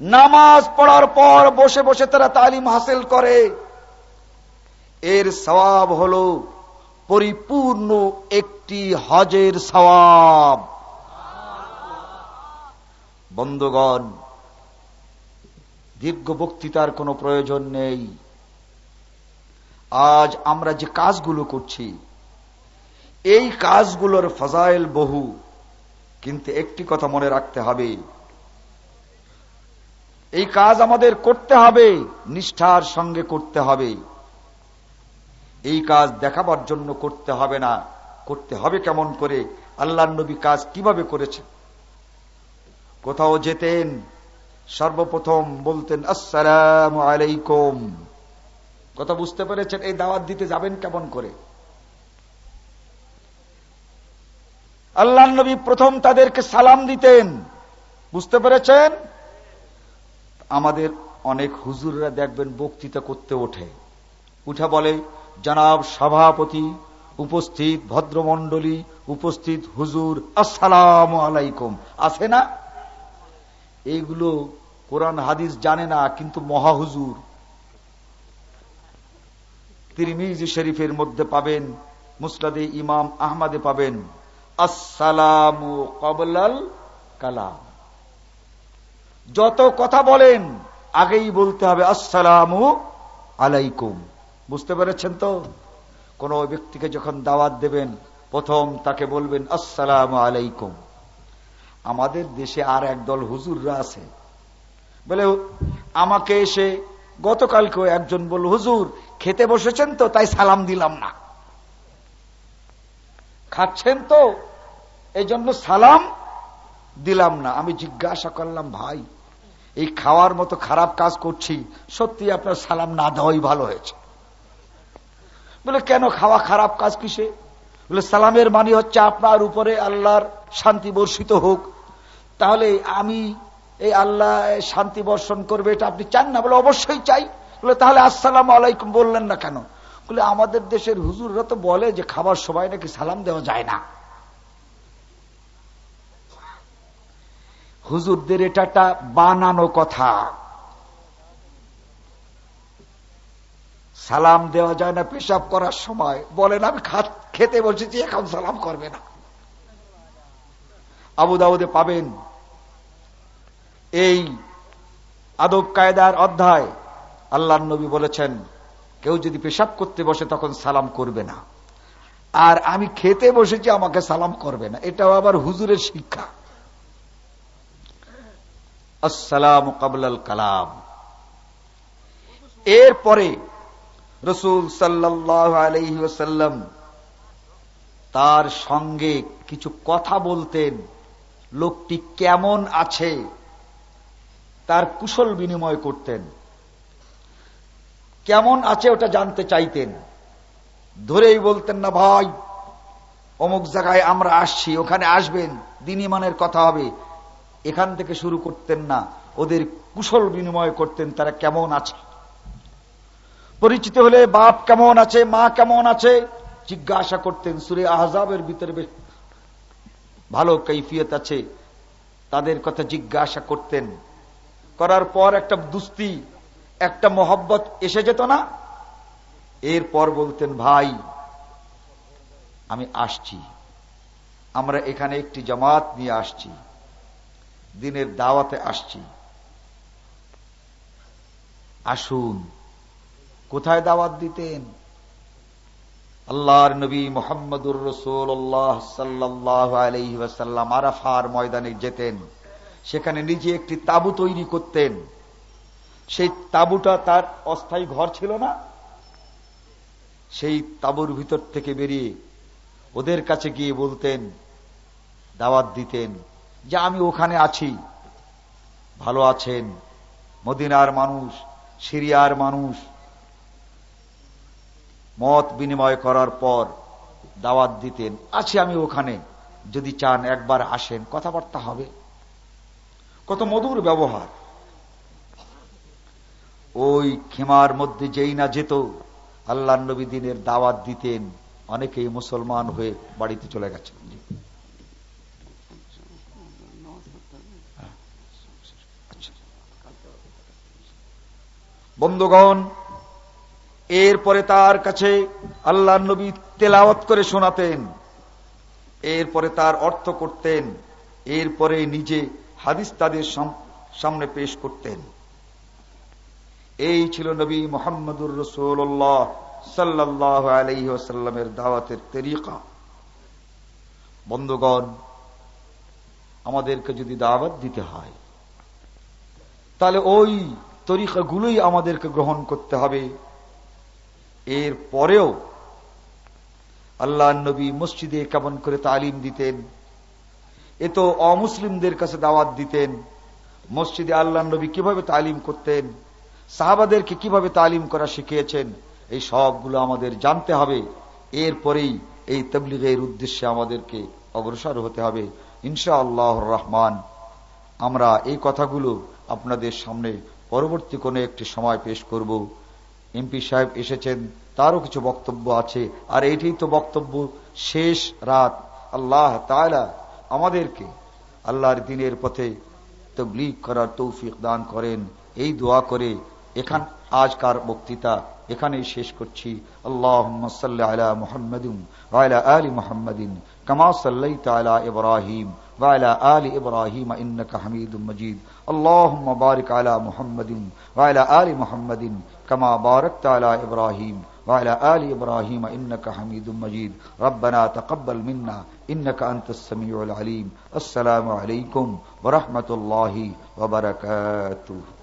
নামাজ পড়ার পর বসে বসে তারা তালিম হাসিল করে, এর সওয়াব হল পরিপূর্ণ একটি হজের সওয়াব। বন্ধুগণ, দীর্ঘ বক্তৃতার কোনো প্রয়োজন নেই। আজ আমরা যে কাজগুলো করছি, এই কাজগুলোর ফজাইল বহু। কিন্তু একটি কথা মনে রাখতে হবে। এই কাজ আমাদের করতে হবে, নিষ্ঠার সঙ্গে করতে হবে। এই কাজ দেখাবার জন্য করতে হবে না, করতে হবে কেমন করে আল্লাহ নবী কাজ কীভাবে করেছেন? কোথাও যেতেন, সর্বপ্রথম বলতেন, আসসালাম আলাইকুম। কথা বুঝতে পেরেছেন, এই দাওয়াত দিতে যাবেন কেমন করে? আল্লাহ নবী প্রথম তাদেরকে সালাম দিতেন। বুঝতে পেরেছেন? আমাদের অনেক হুজুররা দেখবেন বক্তৃতা করতে ওঠে। উঠে বলে, জনাব সভাপতি, উপস্থিত ভদ্রমন্ডলী উপস্থিত হুজুর, আসসালাম আলাইকুম। আছে না? এইগুলো কোরআন, হাদিস জানে না, কিন্তু মহা মহাহুজুর তিরমিজ শরীফের মধ্যে পাবেন মুসলাদে ইমাম আহমদে পাবেন। আসসালামু কবলাল কালাম। যত কথা বলেন, আগেই বলতে হবে আসসালামু আলাইকুম। বুঝতে পেরেছেন তো? কোন ব্যক্তিকে যখন দাওয়াত দেবেন, প্রথম তাকে বলবেন আসসালাম আলাইকুম। আমাদের দেশে আর একদল হুজুররা আছে। বলে, আমাকে এসে গতকালকেও একজন বলল, হুজুর, খেতে বসেছেন তো? তাই সালাম দিলাম না। খাচ্ছেন তো? এই জন্য সালাম দিলাম না। আমি জিজ্ঞাসা করলাম, ভাই, এই খাওয়ার মতো খারাপ কাজ করছি, সত্যি আপনার সালাম না দেওয়াই ভালো হয়েছে? বলে, কেন খাওয়া খারাপ কাজ কিসে? বলে, সালামের মানি হচ্ছে আপনার উপরে আল্লাহর শান্তি বর্ষিত হোক। তাহলে আমি এই আল্লাহ শান্তি বর্ষণ করবে, এটা আপনি চান না? বলে, অবশ্যই চাই। বলে, তাহলে আসসালাম আলাইকুম বললেন না কেন? বলে, আমাদের দেশের হুজুররা তো বলে যে, খাবার সময় নাকি সালাম দেওয়া যায় না। হুজুরদের এটা বানানো কথা। সালাম দেওয়া যায় না পেশাব করার সময়। বলেন, আমি খেতে বসেছি, এখন সালাম করবে না। আবু দাউদে পাবেন এই আদব কায়দার অধ্যায়। আল্লাহ নবী বলেছেন, কেউ যদি পেশাব করতে বসে তখন সালাম করবে না। আর আমি খেতে বসেছি, আমাকে সালাম করবে না। এটাও আবার হুজুরের শিক্ষা। আসসালাম কাবলাল কালাম। এরপরে রসুল সাল্লাহ তার সঙ্গে কিছু কথা বলতেন, লোকটি কেমন আছে তার কুশল বিনিময় করতেন। কেমন আছে ওটা জানতে চাইতেন। ধরেই বলতেন, না ভাই, অমুক জায়গায় আমরা আসছি, ওখানে আসবেন, দিন ইমানের কথা হবে। এখান থেকে শুরু করতেন না। ওদের কুশল বিনিময় করতেন, তারা কেমন আছে? পরিচিত হলে বাপ কেমন আছে, মা কেমন আছে? জিজ্ঞাসা করতেন, সুরে আহজাবের ভিতরে বেশ ভালো কৈফিয়ত আছে। তাদের কথা জিজ্ঞাসা করতেন। করার পর একটা দুস্তি, একটা মোহব্বত এসে যেত না? এরপর বলতেন, ভাই, আমি আসছি। আমরা এখানে একটি জামাত নিয়ে আসছি। দিনের দাওয়াতে আসছি। আসুন, কোথায় দাওয়াত দিতেন? আল্লাহর নবী মোহাম্মদুর রসুল্লাহ সাল্লাহ আলহিহাসাল্লাম আরাফার ময়দানে যেতেন। সেখানে নিজে একটি তাবু তৈরি করতেন। সেই তাবুটা তার অস্থায়ী ঘর ছিল না? সেই তাবুর ভিতর থেকে বেরিয়ে ওদের কাছে গিয়ে বলতেন, দাওয়াত দিতেন। যে আমি ওখানে আছি। ভালো আছেন। মদিনার মানুষ, সিরিয়ার মানুষ। মত বিনিময় করার পর দাওয়াত দিতেন, আছি আমি ওখানে। যদি চান একবার আসেন, কথাবার্তা হবে। কত মধুর ব্যবহার। ওই খেমার মধ্যে যেই না যেত আল্লাহ নবী দিনের দাওয়াত দিতেন, অনেকেই মুসলমান হয়ে বাড়িতে চলে গেছেন। বন্ধুগণ, এরপরে তার কাছে আল্লাহ নবী তেলাওয়াত করে শোনাতেন, এরপরে তার অর্থ করতেন, এরপরে নিজে হাদিস তাদের সামনে পেশ করতেন। এই ছিল নবী মোহাম্মদুর রসুল্লাহ সাল্লাহ আলহিহাসাল্লামের দাওয়াতের তেরিকা। বন্ধুগণ, আমাদেরকে যদি দাওয়াত দিতে হয়, তাহলে ওই তরিকাগুলোই আমাদেরকে গ্রহণ করতে হবে। এর পরেও আল্লাহ নবী মসজিদে কেমন করে তালিম দিতেন, এ তো অমুসলিমদের কাছে দাওয়াত দিতেন, মসজিদে আল্লাহ নবী কীভাবে তালিম করতেন, সাহাবাদেরকে কীভাবে তালিম করা শিখিয়েছেন, এই সবগুলো আমাদের জানতে হবে। এরপরেই এই তবলিগের উদ্দেশ্যে আমাদেরকে অগ্রসর হতে হবে। ইনশা আল্লাহ রহমান, আমরা এই কথাগুলো আপনাদের সামনে পরবর্তী কোনো একটি সময় পেশ করব। এমপি সাহেব এসেছেন, তারও কিছু বক্তব্য আছে। আর এটাই তো বক্তব্য, শেষ রাত। আল্লাহ তালা আমাদেরকে আল্লাহর দিনের পথে তবলিগ করার তৌফিক দান করেন। এই দোয়া করে এখান, আজকার বক্তৃতা এখানেই শেষ করছি। আল্লাহ আলা মুহাম্মদিন আলী মুহাম্মদিন, কামা সাল্লাইত আলা ইব্রাহিম। وعلى آل إبراهيم إنك حميد مجيد. اللهم بارك على محمد وعلى آل محمد كما باركت على إبراهيم وعلى آل إبراهيم إنك حميد مجيد. ربنا تقبل منا إنك أنت السميع العليم. السلام عليكم ورحمة الله وبركاته.